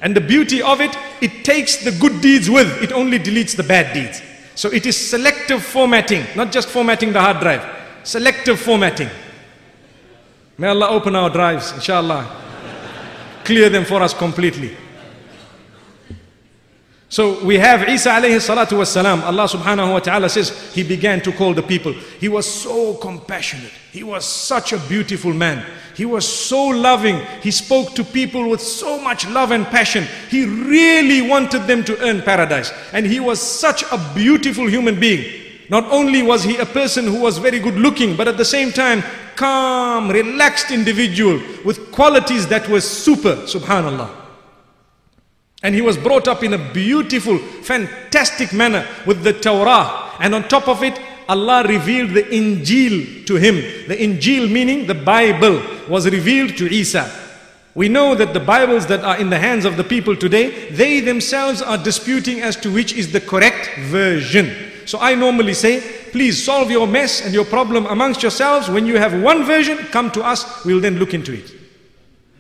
And the beauty of it, it takes the good deeds with, it only deletes the bad deeds. So it is selective formatting, not just formatting the hard drive, selective formatting. May Allah open our drives, inshallah. Clear them for us completely. So we have Isa alayhi salatu wasalam. Allah subhanahu wa ta'ala says he began to call the people. He was so compassionate. He was such a beautiful man. He was so loving. He spoke to people with so much love and passion. He really wanted them to earn paradise. And he was such a beautiful human being. Not only was he a person who was very good looking, but at the same time, calm, relaxed individual with qualities that were super, subhanallah. And he was brought up in a beautiful, fantastic manner with the Torah. And on top of it, Allah revealed the Injil to him. The Injil meaning the Bible was revealed to Isa. We know that the Bibles that are in the hands of the people today, they themselves are disputing as to which is the correct version. So I normally say, please solve your mess and your problem amongst yourselves. When you have one version, come to us, we'll then look into it.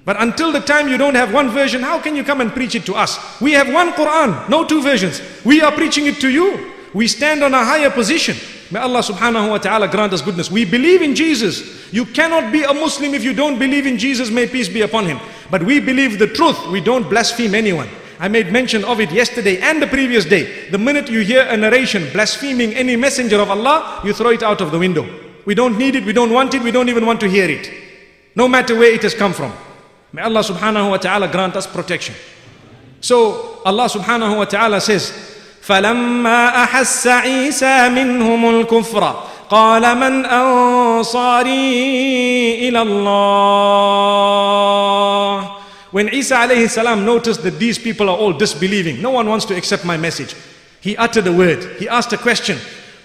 But until the time you don't have one version, how can you come and preach it to us? We have one Quran, no two versions. We are preaching it to you. We stand on a higher position. May Allah subhanahu wa ta'ala grant us goodness. We believe in Jesus. You cannot be a Muslim if you don't believe in Jesus, may peace be upon him. But we believe the truth. We don't blaspheme anyone. I made mention of it yesterday and the previous day. The minute you hear a narration blaspheming any messenger of Allah, you throw it out of the window. We don't need it, we don't want it, we don't even want to hear it. No matter where it has come from. May Allah subhanahu wa ta'ala grant us protection. So Allah subhanahu wa ta'ala says, فلما أحس عيسى منهم الكفر قال من أنصاري إلى الله When Isa alayhi salam noticed that these people are all disbelieving, no one wants to accept my message. He uttered a word. He asked a question.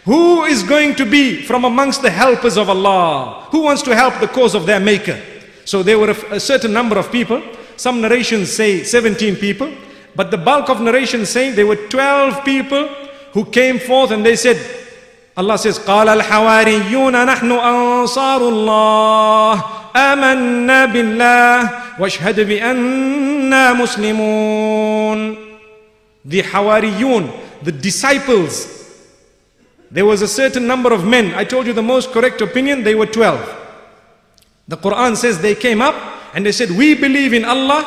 Who is going to be from amongst the helpers of Allah? Who wants to help the cause of their maker? So there were a, a certain number of people. Some narrations say 17 people. But the bulk of narrations say there were 12 people who came forth and they said, Allah says, قال الحواريون نحن أنصار الله آمنا بالله واشهد بأننا مسلمون The Hawariyun, the disciples, there was a certain number of men. I told you the most correct opinion, they were 12. The Quran says they came up and they said, We believe in Allah,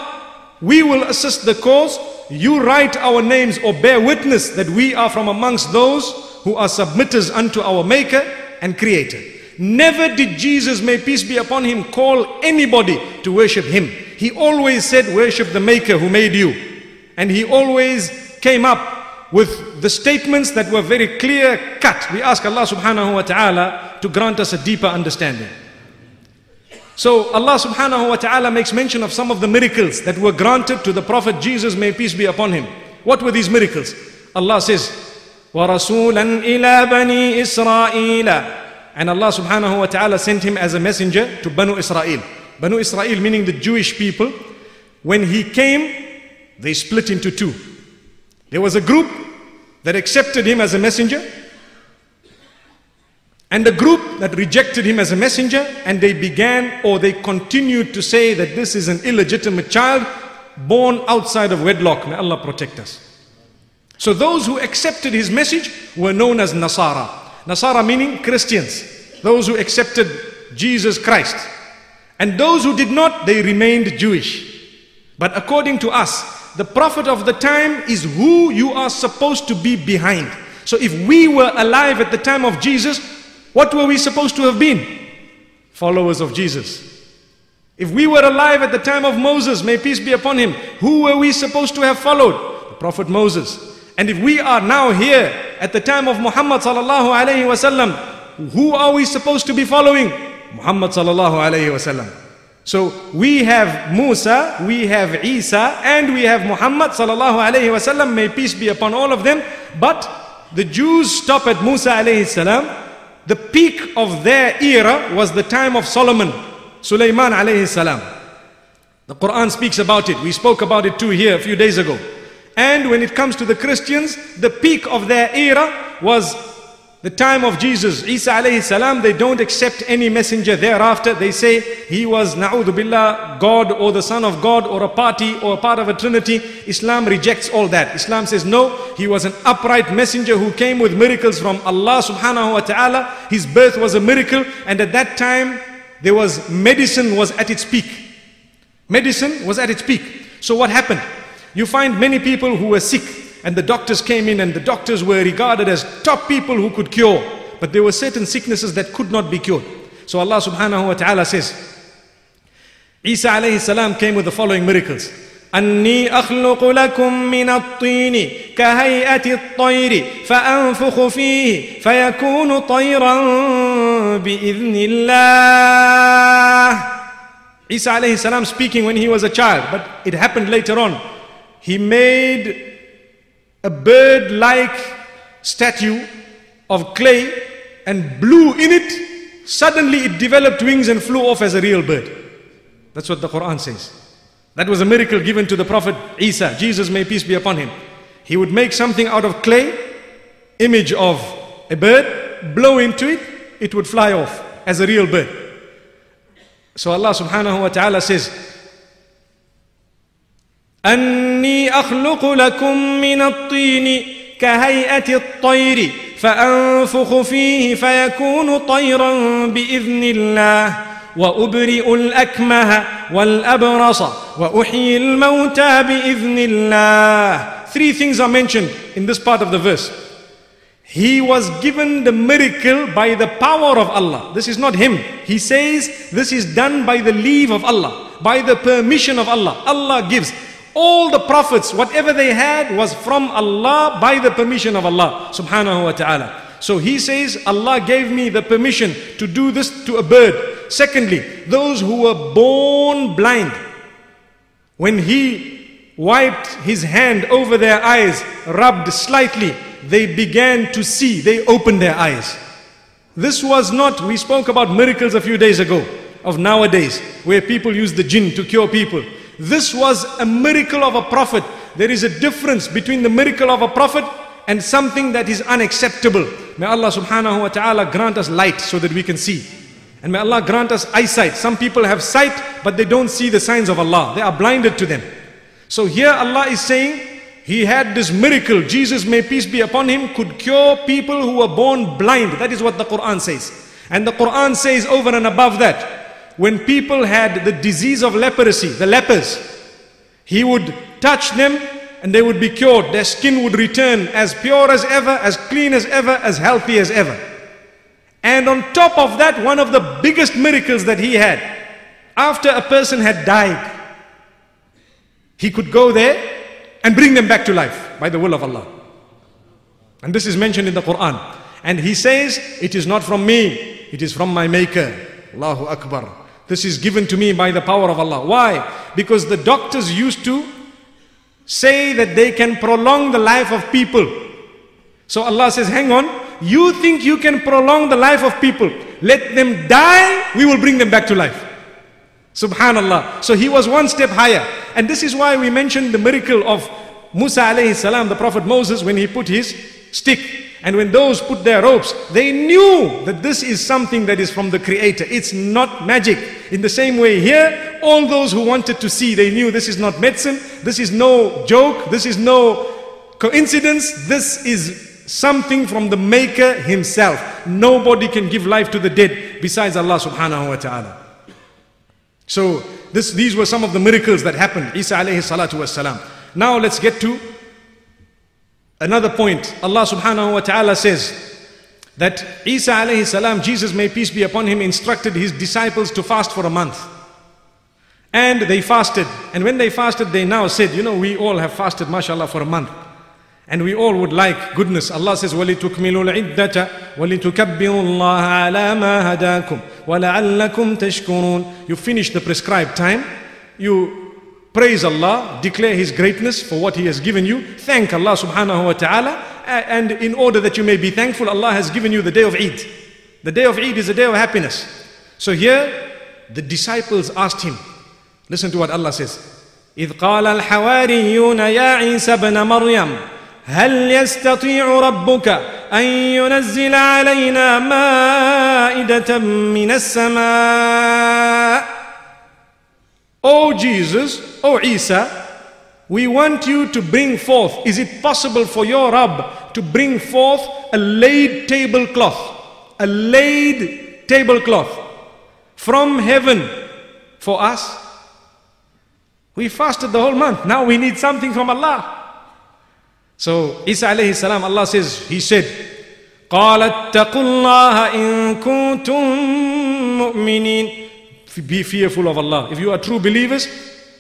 we will assist the cause. You write our names or bear witness that we are from amongst those who are submitters unto our Maker and Creator. Never did Jesus, may peace be upon him, call anybody to worship him. He always said, Worship the Maker who made you. And he always came up with the statements that were very clear cut. We ask Allah subhanahu wa ta'ala to grant us a deeper understanding. So Allah subhanahu wa ta'ala makes mention of some of the miracles that were granted to the Prophet Jesus, may peace be upon him. What were these miracles? Allah says, وَرَسُولًا إِلَى بَنِي إِسْرَائِيلَ And Allah subhanahu wa ta'ala sent him as a messenger to Banu Israel. Banu Israel meaning the Jewish people. when he came, they split into two. There was a group that accepted him as a messenger, and the group that rejected him as a messenger, and they began or they continued to say that this is an illegitimate child born outside of wedlock. May Allah protect us. So those who accepted his message were known as Nasara. Nasara meaning Christians. Those who accepted Jesus Christ. And those who did not, they remained Jewish. But according to us, the prophet of the time is who you are supposed to be behind. So if we were alive at the time of Jesus, what were we supposed to have been? Followers of Jesus. If we were alive at the time of Moses, may peace be upon him, who were we supposed to have followed? The Prophet Moses. And if we are now here at the time of Muhammad sallallahu alayhi wasallam, who are we supposed to be following? Muhammad sallallahu alayhi wasallam. So we have Musa, we have Isa, and we have Muhammad sallallahu alayhi wasallam. May peace be upon all of them. But the Jews stop at Musa alayhi salam. The peak of their era was the time of Solomon, Sulaiman alayhi salam. The Quran speaks about it. We spoke about it too here a few days ago. And when it comes to the Christians, the peak of their era was the time of Jesus, Isa alayhi salam, they don't accept any messenger thereafter. They say he was, na'udhu billah, God or the son of God or a party or a part of a trinity. Islam rejects all that. Islam says no, he was an upright messenger who came with miracles from Allah subhanahu wa ta'ala. His birth was a miracle and at that time there was medicine was at its peak. Medicine was at its peak. So what happened? You find many people who were sick and the doctors came in and the doctors were regarded as top people who could cure. But there were certain sicknesses that could not be cured. So Allah subhanahu wa ta'ala says, Isa alayhi salam came with the following miracles. أني أخلق لكم من الطين كهيئة الطير فأنفخ فيه فيكون طيرا بإذن الله Isa alayhi salam speaking when he was a child, but it happened later on. He made a bird like statue of clay and blew in it, suddenly it developed wings and flew off as a real bird. That's what the Quran says. That was a miracle given to the Prophet Isa. Jesus, may peace be upon him. He would make something out of clay, image of a bird, blow into it, it would fly off as a real bird. So Allah subhanahu wa ta'ala says, أني أخلق لكم من الطين كهيئة الطير فأنفخ فيه فيكون طيرا بإذن الله وأبرئ الأكمه والأبرص وأحيي الموتى بإذن الله Three things are mentioned in this part of the verse. He was given the miracle by the power of Allah. This is not him. He says this is done by the leave of Allah, by the permission of Allah. Allah gives. All the prophets, whatever they had was from Allah by the permission of Allah subhanahu wa ta'ala. So he says, Allah gave me the permission to do this to a bird. Secondly, those who were born blind, when he wiped his hand over their eyes, rubbed slightly, they began to see, they opened their eyes. This was not, we spoke about miracles a few days ago, of nowadays, where people use the jinn to cure people. This was a miracle of a prophet. There is a difference between the miracle of a prophet and something that is unacceptable. May Allah subhanahu wa ta'ala grant us light so that we can see. And may Allah grant us eyesight. Some people have sight, but they don't see the signs of Allah. They are blinded to them. So here Allah is saying, He had this miracle. Jesus, may peace be upon Him, could cure people who were born blind. That is what the Quran says. And the Quran says over and above that, when people had the disease of leprosy, the lepers, he would touch them and they would be cured. Their skin would return as pure as ever, as clean as ever, as healthy as ever. And on top of that, one of the biggest miracles that he had, after a person had died, he could go there and bring them back to life by the will of Allah. And this is mentioned in the Quran. And he says, It is not from me, it is from my Maker. Allahu Akbar. This is given to me by the power of Allah. Why? Because the doctors used to say that they can prolong the life of people. So Allah says, hang on, you think you can prolong the life of people. Let them die, we will bring them back to life. Subhanallah. So he was one step higher. And this is why we mentioned the miracle of Musa alayhi salam, the Prophet Moses, when he put his stick. And when those put their ropes, they knew that this is something that is from the Creator. It's not magic. In the same way here, all those who wanted to see, they knew this is not medicine, this is no joke, this is no coincidence, this is something from the Maker Himself. Nobody can give life to the dead besides Allah subhanahu wa ta'ala. So this, these were some of the miracles that happened. Isa alayhi salatu wasalam. Now let's get to another point. Allah subhanahu wa ta'ala says that Isa alayhi salam, Jesus may peace be upon him, instructed his disciples to fast for a month. And they fasted. And when they fasted, they now said, you know, we all have fasted, mashallah, for a month. And we all would like goodness. Allah says, وَلِتُكْمِلُوا الْعِدَّةَ وَلِتُكَبِّرُوا اللَّهَ عَلَى مَا هَدَاكُمْ وَلَعَلَّكُمْ تَشْكُرُونَ You finish the prescribed time. You praise Allah, declare His greatness for what He has given you. Thank Allah subhanahu wa ta'ala. And in order that you may be thankful, Allah has given you the day of Eid. The day of Eid is a day of happiness. So here, the disciples asked him, listen to what Allah says. إذ قال الحواريون يا عيسى ابن مريم هل يستطيع ربك أن ينزل علينا مائدة من السماء O Jesus, O Isa, we want you to bring forth. Is it possible for your Rabb to bring forth a laid tablecloth? A laid tablecloth from heaven for us? We fasted the whole month. Now we need something from Allah. So Isa alayhi salam, Allah says, He said, قال اتقوا الله إن كنتم مؤمنين Be fearful of Allah. If you are true believers,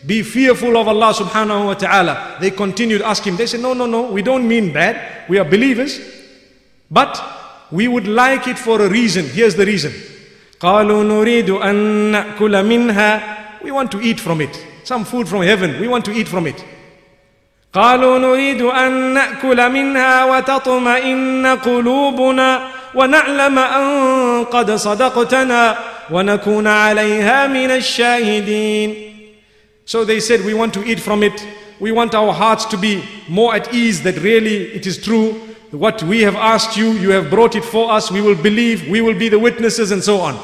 be fearful of Allah subhanahu wa ta'ala. They continued asking, they said, no, no, no, we don't mean bad. We are believers. But we would like it for a reason. Here's the reason. قالوا نريد أن نأكل منها We want to eat from it. Some food from heaven. We want to eat from it. قالوا نريد أن نأكل منها وتطمئن قلوبنا ونعلم أن قد صدقتنا ونكون عليها من الشاهدين So they said, we want to eat from it. We want our hearts to be more at ease that really it is true. What we have asked you, you have brought it for us. We will believe, we will be the witnesses and so on.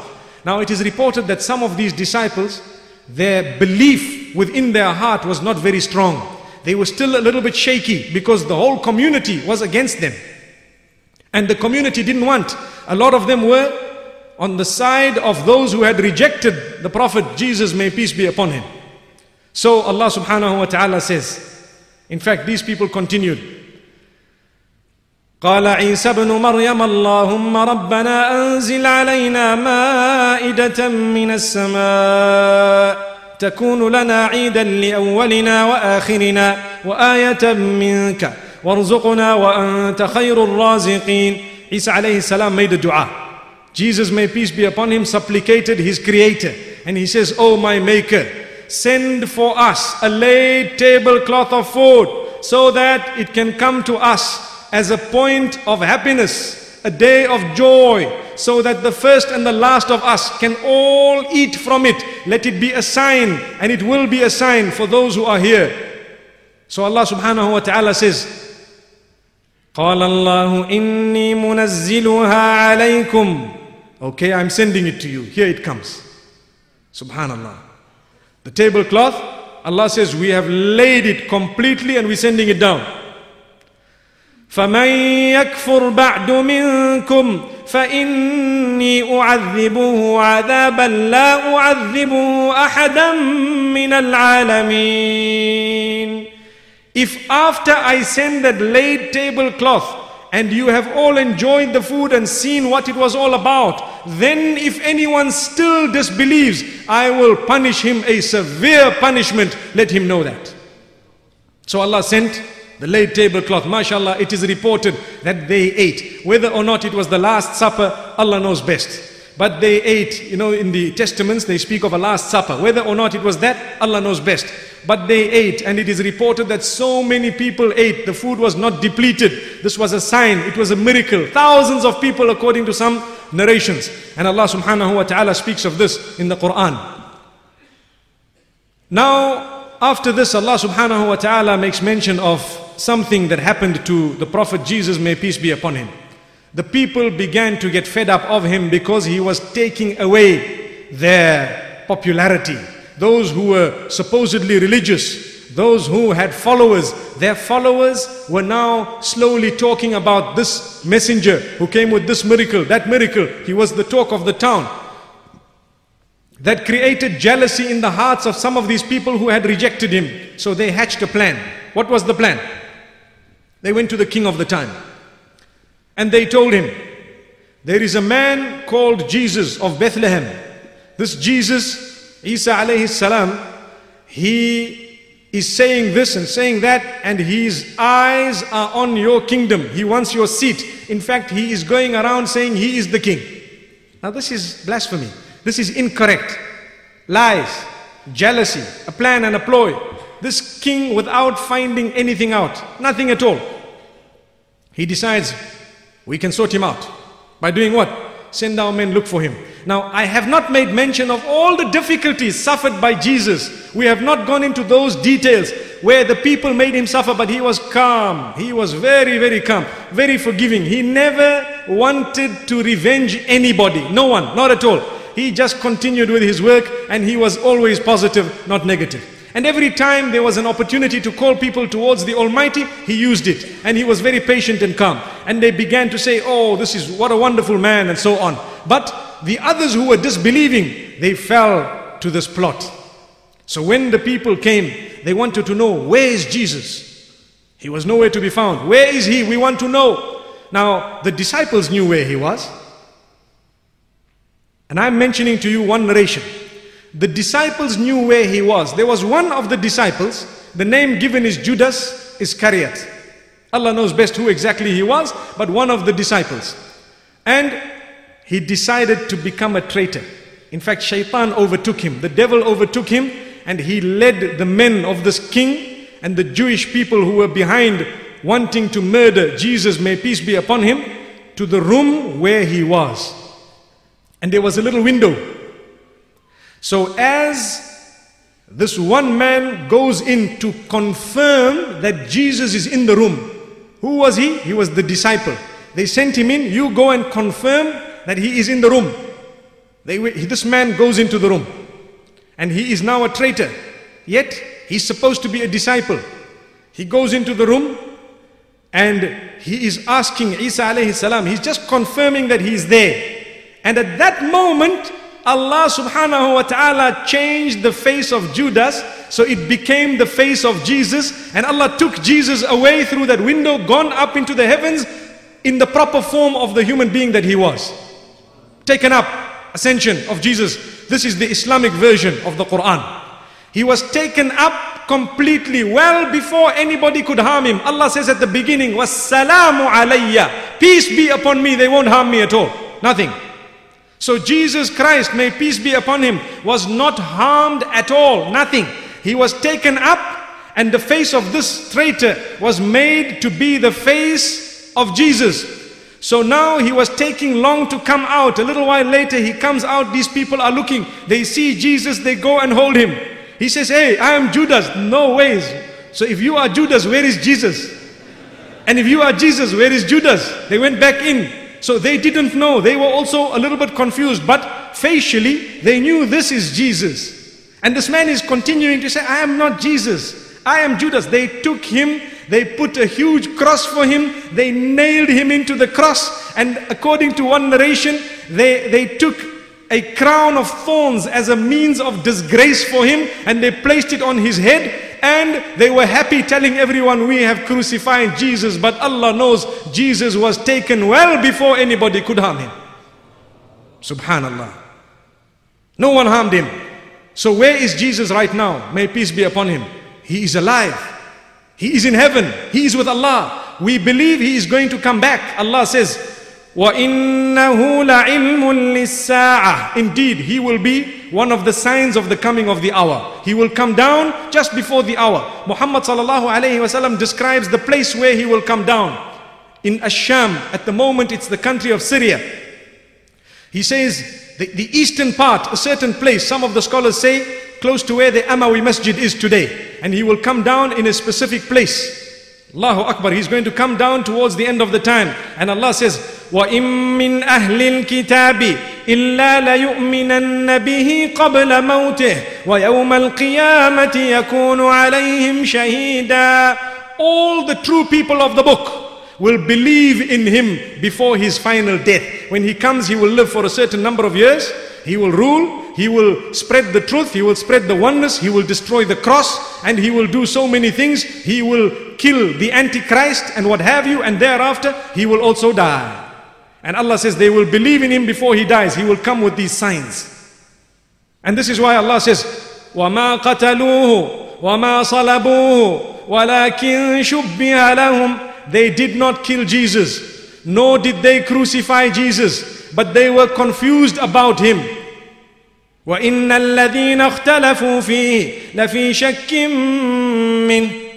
Now it is reported that some of these disciples, their belief within their heart was not very strong. They were still a little bit shaky because the whole community was against them. And the community didn't want. A lot of them were on the side of those who had rejected the Prophet Jesus, may peace be upon him. So Allah subhanahu wa ta'ala says, in fact, these people continued. قال عيسى ابن مريم اللهم ربنا أنزل علينا مائدة من السماء تكون لنا عيدا لأولنا وآخرنا وآية منك وارزقنا وأنت خير الرازقين Isa alayhi salam made a dua. Jesus, may peace be upon him, supplicated his creator. And he says, Oh my maker, send for us a laid tablecloth of food so that it can come to us as a point of happiness, a day of joy, so that the first and the last of us can all eat from it. Let it be a sign, and it will be a sign for those who are here. So Allah subhanahu wa ta'ala says, قال الله إني منزلها عليكم Okay, I'm sending it to you. Here it comes. Subhanallah. The tablecloth, Allah says, we have laid it completely and we're sending it down. فمن يكفر بعد منكم فإني أعذبه عذابا لا أعذبه أحدا من العالمين If after I send that laid tablecloth and you have all enjoyed the food and seen what it was all about, then if anyone still disbelieves, I will punish him a severe punishment. Let him know that. So Allah sent the laid tablecloth. MashaAllah, it is reported that they ate. Whether or not it was the Last Supper, Allah knows best. But they ate, you know, in the testaments they speak of a Last Supper. Whether or not it was that, Allah knows best. But they ate, and it is reported that so many people ate. The food was not depleted. This was a sign, it was a miracle. Thousands of people, according to some narrations. And Allah subhanahu wa ta'ala speaks of this in the Quran. Now, after this, Allah subhanahu wa ta'ala makes mention of something that happened to the Prophet Jesus, may peace be upon him. The people began to get fed up of him because he was taking away their popularity. Those who were supposedly religious, those who had followers, their followers were now slowly talking about this messenger who came with this miracle, that miracle. He was the talk of the town that created jealousy in the hearts of some of these people who had rejected him. So they hatched a plan. What was the plan? They went to the king of the time and they told him, There is a man called Jesus of Bethlehem. This Jesus, Isa alayhi salam, he is saying this and saying that, and his eyes are on your kingdom. He wants your seat. In fact, he is going around saying he is the king. Now, this is blasphemy. This is incorrect. Lies, jealousy, a plan and a ploy. This king, without finding anything out, nothing at all, he decides we can sort him out. By doing what? Send our men look for him. Now, I have not made mention of all the difficulties suffered by Jesus. We have not gone into those details where the people made him suffer, but he was calm. He was very, very calm, very forgiving. He never wanted to revenge anybody. No one, not at all. He just continued with his work and he was always positive, not negative. And every time there was an opportunity to call people towards the Almighty, he used it. And he was very patient and calm. And they began to say, oh, this is what a wonderful man and so on. But the others who were disbelieving, they fell to this plot. So when the people came, they wanted to know, where is Jesus? He was nowhere to be found. Where is he? We want to know. Now, the disciples knew where he was. And I'm mentioning to you one narration. The disciples knew where he was. There was one of the disciples, the name given is Judas Iscariot. Allah knows best who exactly he was, but one of the disciples. And he decided to become a traitor. In fact, shaitan overtook him. The devil overtook him and he led the men of this king and the Jewish people who were behind wanting to murder Jesus, may peace be upon him, to the room where he was. And there was a little window. So as this one man goes in to confirm that Jesus is in the room. Who was he? He was the disciple. They sent him in, you go and confirm that he is in the room. They, this man goes into the room and he is now a traitor. Yet he's supposed to be a disciple. He goes into the room and he is asking Isa alayhi salam, he's just confirming that he is there. And at that moment, Allah subhanahu wa ta'ala changed the face of Judas so it became the face of Jesus and Allah took Jesus away through that window gone up into the heavens in the proper form of the human being that he was. Taken up ascension of Jesus. This is the Islamic version of the Quran. He was taken up completely well before anybody could harm him. Allah says at the beginning was wassalamu alayya. Peace be upon me they won't harm me at all. Nothing so Jesus Christ, may peace be upon him, was not harmed at all, nothing. He was taken up and the face of this traitor was made to be the face of Jesus. So now he was taking long to come out. A little while later he comes out, these people are looking. They see Jesus, they go and hold him. He says, hey, I am Judas. No ways. So if you are Judas, where is Jesus? And if you are Jesus, where is Judas? They went back in. So they didn't know. They were also a little bit confused. But facially, they knew this is Jesus. And this man is continuing to say, I am not Jesus. I am Judas. They took him. They put a huge cross for him. They nailed him into the cross. And according to one narration, they, they took a crown of thorns as a means of disgrace for him and they placed it on his head and they were happy telling everyone we have crucified Jesus but Allah knows Jesus was taken well before anybody could harm him. Subhanallah. No one harmed him. So where is Jesus right now? May peace be upon him. He is alive. He is in heaven. He is with Allah. We believe he is going to come back. Allah says وَإِنَّهُ لَعِلْمٌ لِلسَّاعَةِ Indeed, he will be one of the signs of the coming of the hour. He will come down just before the hour. Muhammad sallallahu alayhi wasallam describes the place where he will come down. In Asham, at the moment it's the country of Syria. He says, the, the eastern part, a certain place, some of the scholars say, close to where the Amawi Masjid is today. And he will come down in a specific place. Allahu Akbar, he's going to come down towards the end of the time. And Allah says, وَإِن مِّنْ أَهْلِ الْكِتَابِ إِلَّا لَيُؤْمِنَنَّ بِهِ قَبْلَ مَوْتِهِ وَيَوْمَ الْقِيَامَةِ يَكُونُ عَلَيْهِمْ شَهِيدًا All the true people of the book will believe in him before his final death. When he comes, he will live for a certain number of years. He will rule, he will spread the truth, he will spread the oneness, he will destroy the cross, and he will do so many things. He will kill the Antichrist and what have you, and thereafter he will also die. And Allah says they will believe in him before he dies. He will come with these signs. And this is why Allah says, وَمَا قَتَلُوهُ وَمَا صَلَبُوهُ وَلَكِنْ شُبِّهَ لَهُمْ they did not kill Jesus, nor did they crucify Jesus, but they were confused about him. وَإِنَّ الَّذِينَ اخْتَلَفُوا فِيهِ لَفِي شَكٍّ مِّنْهِ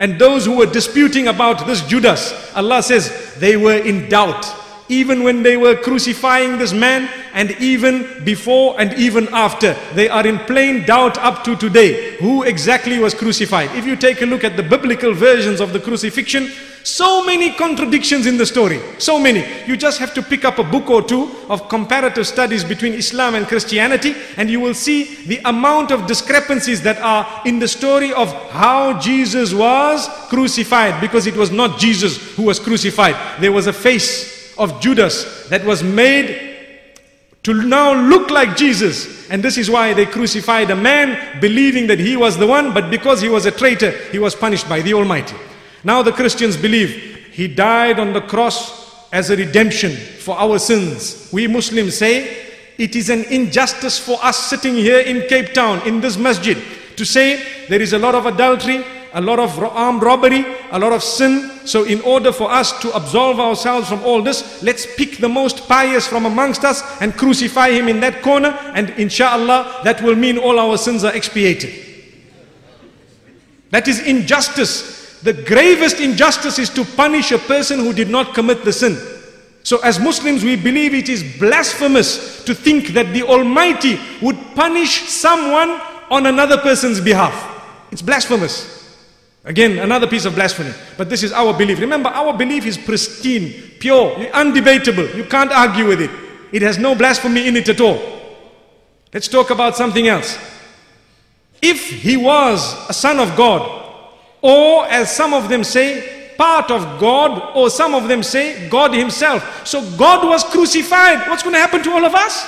And those who were disputing about this Judas, Allah says, they were in doubt. Even when they were crucifying this man, and even before and even after, they are in plain doubt up to today who exactly was crucified. If you take a look at the biblical versions of the crucifixion, so many contradictions in the story. So many. You just have to pick up a book or two of comparative studies between Islam and Christianity and you will see the amount of discrepancies that are in the story of how Jesus was crucified because it was not Jesus who was crucified. There was a face of Judas that was made to now look like Jesus. And this is why they crucified a man believing that he was the one, but because he was a traitor, he was punished by the Almighty. Now the Christians believe he died on the cross as a redemption for our sins. We Muslims say it is an injustice for us sitting here in Cape Town, in this masjid, to say there is a lot of adultery, a lot of armed robbery, a lot of sin. So in order for us to absolve ourselves from all this, let's pick the most pious from amongst us and crucify him in that corner. And inshallah, that will mean all our sins are expiated. That is injustice. The gravest injustice is to punish a person who did not commit the sin. So as Muslims, we believe it is blasphemous to think that the Almighty would punish someone on another person's behalf. It's blasphemous. Again, another piece of blasphemy. But this is our belief. Remember, our belief is pristine, pure, undebatable. You can't argue with it. It has no blasphemy in it at all. Let's talk about something else. If he was a son of God, or as some of them say, part of God, or some of them say, God Himself. So God was crucified. What's going to happen to all of us?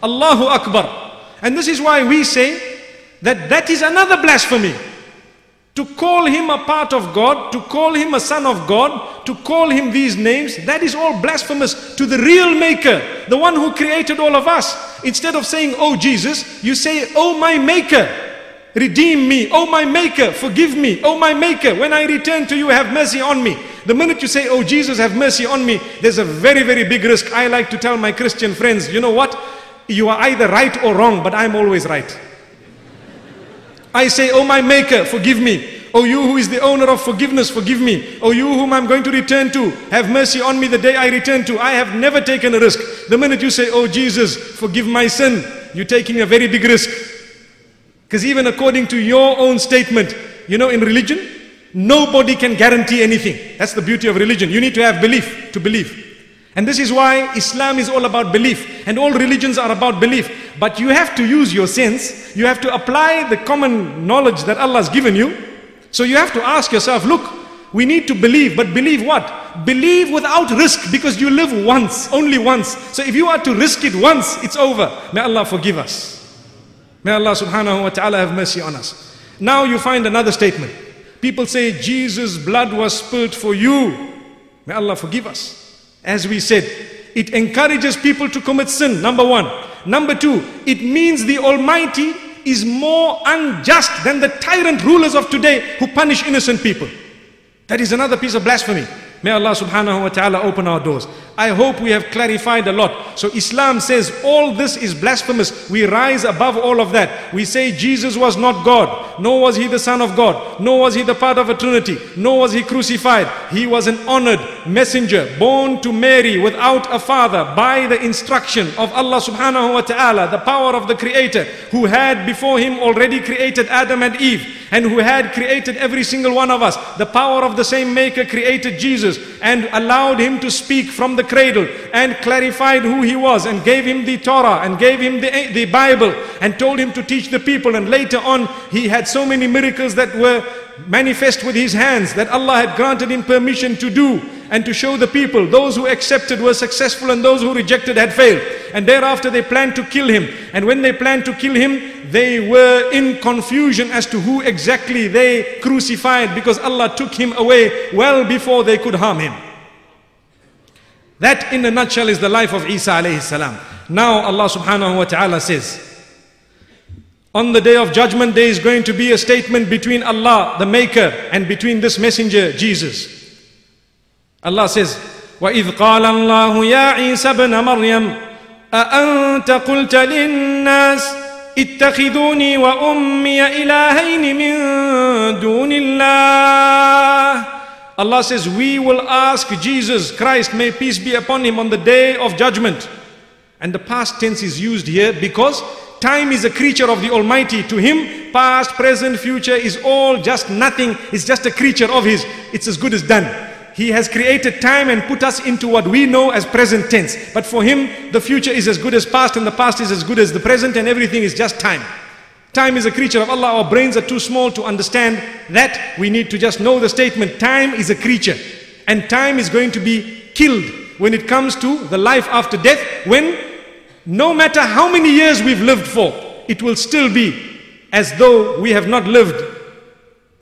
Allahu Akbar. And this is why we say that that is another blasphemy. To call him a part of God, to call him a son of God, to call him these names, that is all blasphemous to the real maker, the one who created all of us. Instead of saying, Oh Jesus, you say, Oh my maker. Redeem me. Oh my maker, forgive me. Oh my maker, when I return to you, have mercy on me. The minute you say, Oh Jesus, have mercy on me, there's a very, very big risk. I like to tell my Christian friends, you know what? You are either right or wrong, but I'm always right. I say, Oh my maker, forgive me. Oh you who is the owner of forgiveness, forgive me. Oh you whom I'm going to return to, have mercy on me the day I return to. I have never taken a risk. The minute you say, Oh Jesus, forgive my sin, you're taking a very big risk. Because even according to your own statement, you know, in religion, nobody can guarantee anything. That's the beauty of religion. You need to have belief to believe. And this is why Islam is all about belief and all religions are about belief. But you have to use your sense. You have to apply the common knowledge that Allah has given you. So you have to ask yourself, look, we need to believe, but believe what? Believe without risk because you live once, only once. So if you are to risk it once, it's over. May Allah forgive us. May Allah subhanahu wa ta'ala have mercy on us. Now you find another statement. People say Jesus' blood was spilled for you. May Allah forgive us. As we said, it encourages people to commit sin, number one. Number two, it means the Almighty is more unjust than the tyrant rulers of today who punish innocent people. That is another piece of blasphemy. May Allah subhanahu wa ta'ala open our doors. I hope we have clarified a lot. So Islam says all this is blasphemous. We rise above all of that. We say Jesus was not God. Nor was he the Son of God, nor was he the part of a Trinity, nor was he crucified. He was an honored messenger born to Mary without a father by the instruction of Allah subhanahu wa ta'ala, the power of the Creator, who had before him already created Adam and Eve, and who had created every single one of us. The power of the same Maker created Jesus and allowed him to speak from the cradle and clarified who he was and gave him the Torah and gave him the, the Bible and told him to teach the people. And later on, he had so many miracles that were manifest with his hands that Allah had granted him permission to do and to show the people. Those who accepted were successful and those who rejected had failed. And thereafter they planned to kill him. And when they planned to kill him, they were in confusion as to who exactly they crucified because Allah took him away well before they could harm him. That in a nutshell is the life of Isa alayhi salam. Now Allah subhanahu wa ta'ala says, on the day of judgment there is going to be a statement between Allah the maker and between this messenger Jesus. Allah says, وَإِذْ قَالَ اللَّهُ يَا عِيسَى ابْنَ مَرْيَمَ أَأَنْتَ قُلْتَ لِلنَّاسِ اتخذوني وأمي إلهين من دون الله Allah says, We will ask Jesus Christ, may peace be upon him, on the day of judgment. And the past tense is used here because time is a creature of the Almighty. To him, past, present, future is all just nothing. It's just a creature of his. It's as good as done. He has created time and put us into what we know as present tense. But for him, the future is as good as past and the past is as good as the present and everything is just time. Time is a creature of Allah. Our brains are too small to understand that. We need to just know the statement. Time is a creature. And time is going to be killed when it comes to the life after death. When no matter how many years we've lived for, it will still be as though we have not lived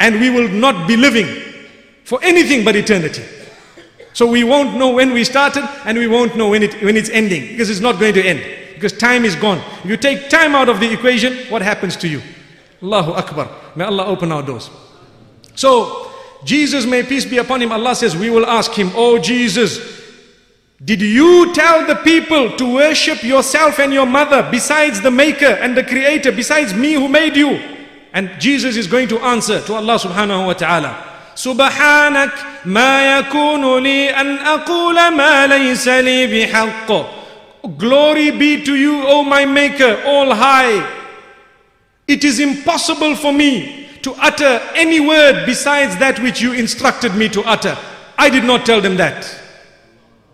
and we will not be living for anything but eternity. So we won't know when we started and we won't know when, it, when it's ending because it's not going to end because time is gone. If you take time out of the equation, what happens to you? Allahu Akbar. May Allah open our doors. So, Jesus, may peace be upon him, Allah says, we will ask him, Oh Jesus, did you tell the people to worship yourself and your mother besides the maker and the creator, besides me who made you? And Jesus is going to answer to Allah subhanahu wa ta'ala. سبحانك ما يكون لي أن أقول ما ليس لي بحق Glory be to you, O my Maker, all high. It is impossible for me to utter any word besides that which you instructed me to utter. I did not tell them that.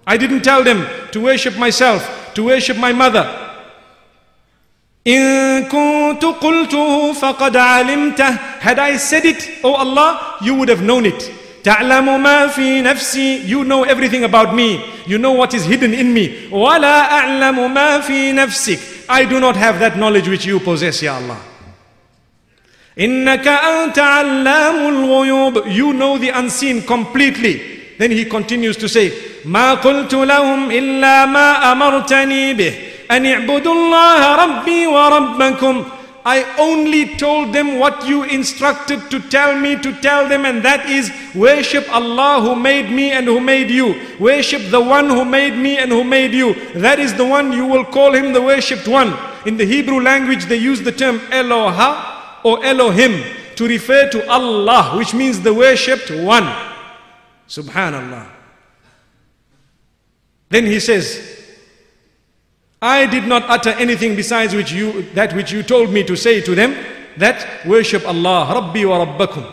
I didn't tell them to worship myself, to worship my mother. إن كنت قلته فقد علمته Had I said it, O Allah, you would have known it. تعلم ما في نفسي You know everything about me. You know what is hidden in me. ولا أعلم ما في نفسك I do not have that knowledge which you possess, Ya Allah. إنك أنت علام الغيوب You know the unseen completely. Then he continues to say, ما قلت لهم إلا ما أمرتني به and i'budullaha rabbi wa rabbakum. I only told them what you instructed to tell me to tell them and that is worship Allah who made me and who made you. Worship the one who made me and who made you. That is the one you will call him the worshipped one. In the Hebrew language they use the term Eloha or Elohim to refer to Allah which means the worshipped one. Subhanallah. Then he says, I did not utter anything besides which you, that which you told me to say to them, that worship Allah, Rabbi wa Rabbakum.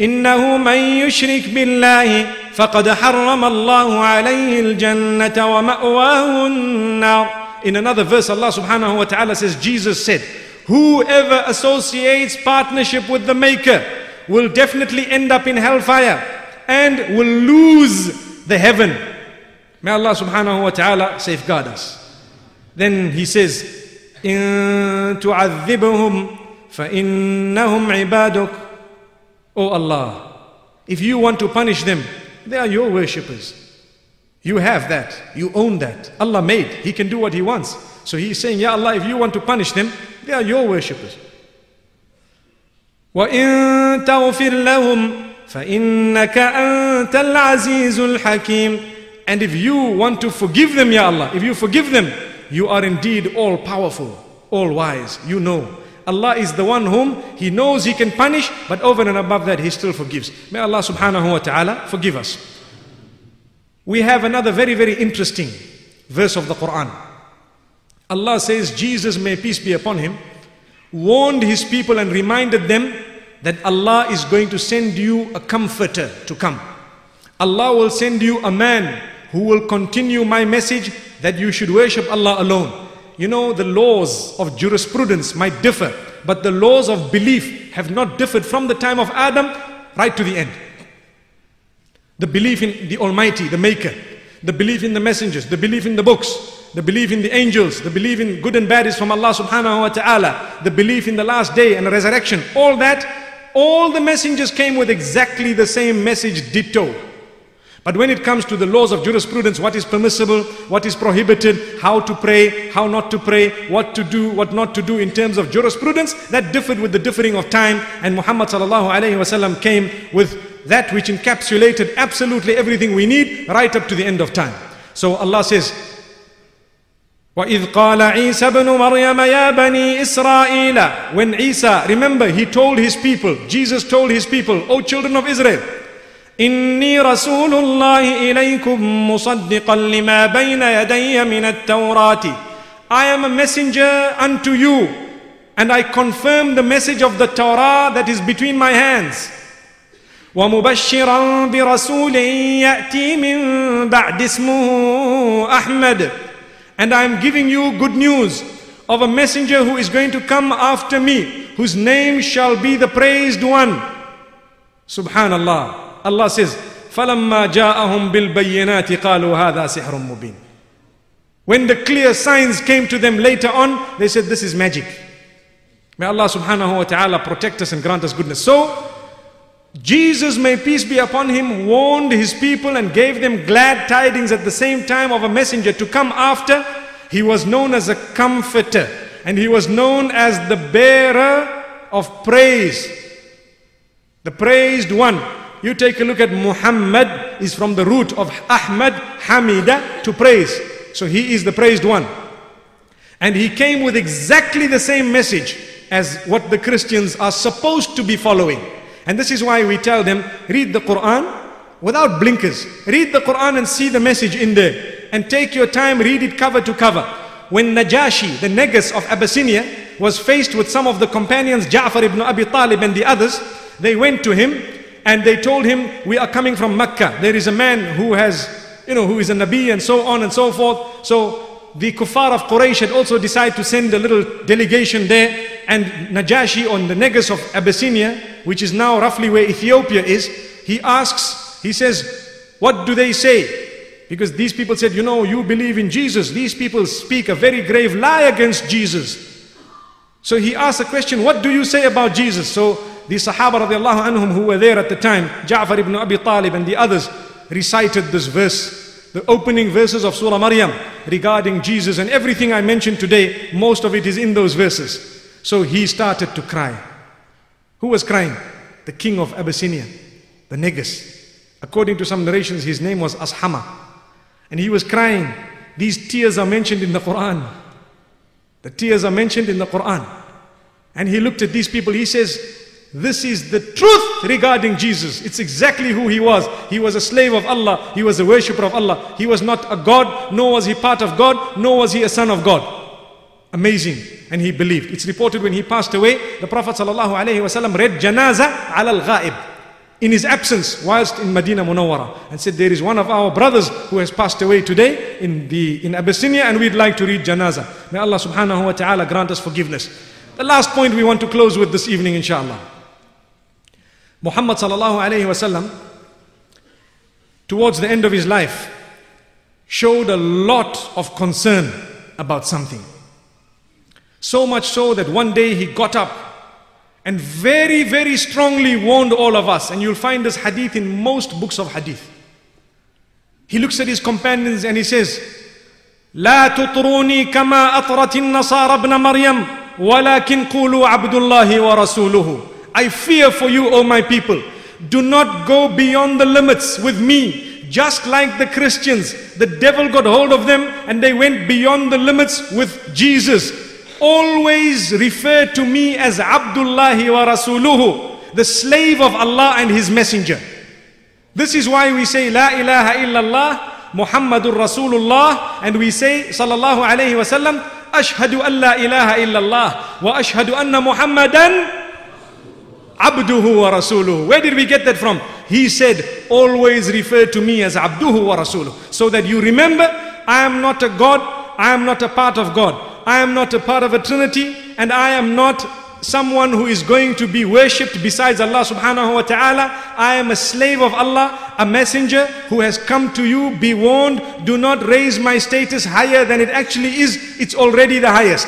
إنه من يشرك بالله فقد حرم الله عليه الجنة ومأواه النار In another verse Allah subhanahu wa ta'ala says Jesus said Whoever associates partnership with the maker will definitely end up in hellfire and will lose the heaven May Allah subhanahu wa ta'ala safeguard us. Then he says, إن تعذبهم فإنهم عبادك Oh Allah, if you want to punish them, they are your worshippers. You have that. You own that. Allah made. He can do what He wants. So He is saying, Ya Allah, if you want to punish them, they are your worshippers. وإن تغفر لهم فإنك أنت العزيز الحكيم and if you want to forgive them, Ya Allah, if you forgive them, you are indeed all powerful, all wise. You know. Allah is the one whom He knows He can punish, but over and above that, He still forgives. May Allah subhanahu wa ta'ala forgive us. We have another very, very interesting verse of the Quran. Allah says, Jesus, may peace be upon him, warned his people and reminded them that Allah is going to send you a comforter to come. Allah will send you a man who will continue my message that you should worship Allah alone. You know, the laws of jurisprudence might differ, but the laws of belief have not differed from the time of Adam right to the end. The belief in the Almighty, the Maker, the belief in the messengers, the belief in the books, the belief in the angels, the belief in good and bad is from Allah subhanahu wa ta'ala, the belief in the last day and the resurrection, all that, all the messengers came with exactly the same message ditto. But when it comes to the laws of jurisprudence, what is permissible, what is prohibited, how to pray, how not to pray, what to do, what not to do in terms of jurisprudence, that differed with the differing of time. And Muhammad sallallahu alayhi wasallam came with that which encapsulated absolutely everything we need right up to the end of time. So Allah says, وَإِذْ قَالَ عِيسَى بْنُ مَرْيَمَ يَا بَنِي إِسْرَائِيلَ When Isa, remember, he told his people, Jesus told his people, O children of Israel, إني رسول الله إليكم مصدقا لما بين يدي من التوراة I am a messenger unto you and I confirm the message of the Torah that is between my hands ومبشرا برسول يأتي من بعد اسمه أحمد and I am giving you good news of a messenger who is going to come after me whose name shall be the praised one Subhanallah Allah says, فَلَمَّا جَاءَهُمْ بِالْبَيِّنَاتِ قَالُوا هَذَا سِحْرٌ مُبِينٌ When the clear signs came to them later on, they said, this is magic. May Allah subhanahu wa ta'ala protect us and grant us goodness. So, Jesus, may peace be upon him, warned his people and gave them glad tidings at the same time of a messenger to come after. He was known as a comforter and he was known as the bearer of praise. The praised one. You take a look at Muhammad is from the root of Ahmad, Hamida, to praise. So he is the praised one. And he came with exactly the same message as what the Christians are supposed to be following. And this is why we tell them, read the Quran without blinkers. Read the Quran and see the message in there. And take your time, read it cover to cover. When Najashi, the Negus of Abyssinia, was faced with some of the companions, Ja'far ibn Abi Talib and the others, they went to him and they told him, we are coming from Mecca. There is a man who has, you know, who is a Nabi and so on and so forth. So the kuffar of Quraysh had also decided to send a little delegation there. And Najashi on the Negus of Abyssinia, which is now roughly where Ethiopia is, he asks, he says, what do they say? Because these people said, you know, you believe in Jesus. These people speak a very grave lie against Jesus. So he asked a question, what do you say about Jesus? So the Sahaba radiallahu anhum who were there at the time, Ja'far ibn Abi Talib and the others, recited this verse, the opening verses of Surah Maryam regarding Jesus and everything I mentioned today, most of it is in those verses. So he started to cry. Who was crying? The king of Abyssinia, the Negus. According to some narrations, his name was Ashama. And he was crying. These tears are mentioned in the Quran. The tears are mentioned in the Quran. And he looked at these people, he says, this is the truth regarding Jesus. It's exactly who he was. He was a slave of Allah. He was a worshipper of Allah. He was not a God, nor was he part of God, nor was he a son of God. Amazing. And he believed. It's reported when he passed away, the Prophet ﷺ read Janaza al al-ghaib in his absence whilst in Medina Munawwara and said there is one of our brothers who has passed away today in the in Abyssinia and we'd like to read janaza may Allah subhanahu wa ta'ala grant us forgiveness the last point we want to close with this evening inshallah Muhammad sallallahu alayhi wasallam, towards the end of his life, showed a lot of concern about something. So much so that one day he got up and very, very strongly warned all of us. And you'll find this hadith in most books of hadith. He looks at his companions and he says, لا تطروني كما أطرت النصارى ابن مريم ولكن قولوا عبد الله ورسوله I fear for you, O my people. Do not go beyond the limits with me. Just like the Christians, the devil got hold of them and they went beyond the limits with Jesus. always refer to me as Abdullah wa Rasuluhu, the slave of Allah and His messenger. This is why we say La ilaha illallah Muhammadur Rasulullah and we say sallallahu alayhi wasallam ashhadu an la ilaha illallah wa ashhadu anna Muhammadan abduhu wa rasuluhu. Where did we get that from? He said always refer to me as abduhu wa rasuluhu so that you remember I am not a God, I am not a part of God. I am not a part of a trinity and I am not someone who is going to be worshipped besides Allah subhanahu wa ta'ala. I am a slave of Allah, a messenger who has come to you. Be warned, do not raise my status higher than it actually is. It's already the highest.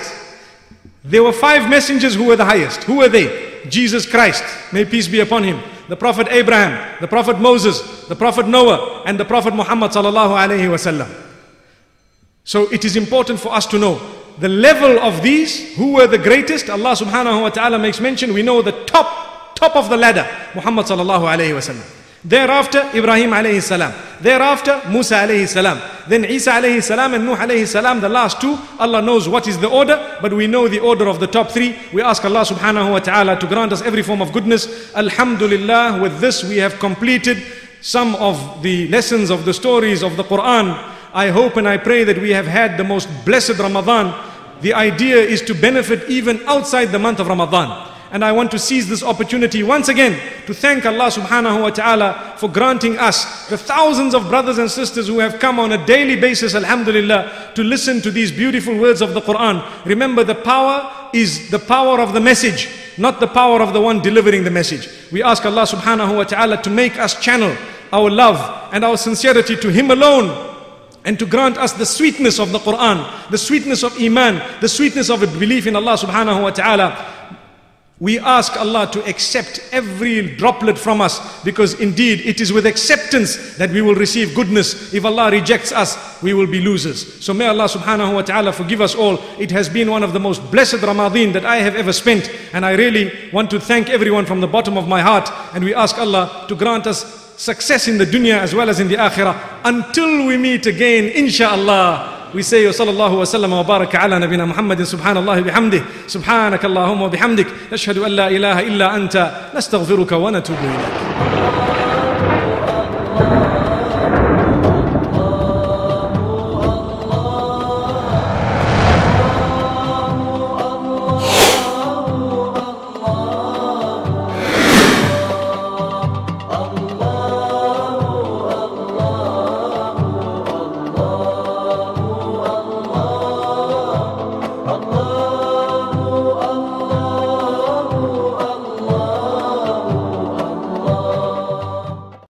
There were five messengers who were the highest. Who were they? Jesus Christ, may peace be upon him. The Prophet Abraham, the Prophet Moses, the Prophet Noah, and the Prophet Muhammad sallallahu alayhi wasallam. So it is important for us to know the level of these, who were the greatest, Allah subhanahu wa ta'ala makes mention, we know the top, top of the ladder, Muhammad sallallahu alayhi wa sallam. Thereafter, Ibrahim alayhi salam. Thereafter, Musa alayhi salam. Then Isa alayhi salam and Nuh alayhi salam, the last two. Allah knows what is the order, but we know the order of the top three. We ask Allah subhanahu wa ta'ala to grant us every form of goodness. Alhamdulillah, with this we have completed some of the lessons of the stories of the Quran. I hope and I pray that we have had the most blessed Ramadan. The idea is to benefit even outside the month of Ramadan. And I want to seize this opportunity once again to thank Allah subhanahu wa ta'ala for granting us the thousands of brothers and sisters who have come on a daily basis, alhamdulillah, to listen to these beautiful words of the Quran. Remember, the power is the power of the message, not the power of the one delivering the message. We ask Allah subhanahu wa ta'ala to make us channel our love and our sincerity to Him alone and to grant us the sweetness of the Quran, the sweetness of Iman, the sweetness of a belief in Allah subhanahu wa ta'ala. We ask Allah to accept every droplet from us because indeed it is with acceptance that we will receive goodness. If Allah rejects us, we will be losers. So may Allah subhanahu wa ta'ala forgive us all. It has been one of the most blessed Ramadan that I have ever spent. And I really want to thank everyone from the bottom of my heart. And we ask Allah to grant us success in the dunya as well as in the akhirah until we meet again, inshallah. We say وصلى الله وسلم وبارك على نبينا محمد سبحان الله بحمده سبحانك اللهم وبحمدك نشهد أن لا إله إلا أنت نستغفرك ونتوب إليك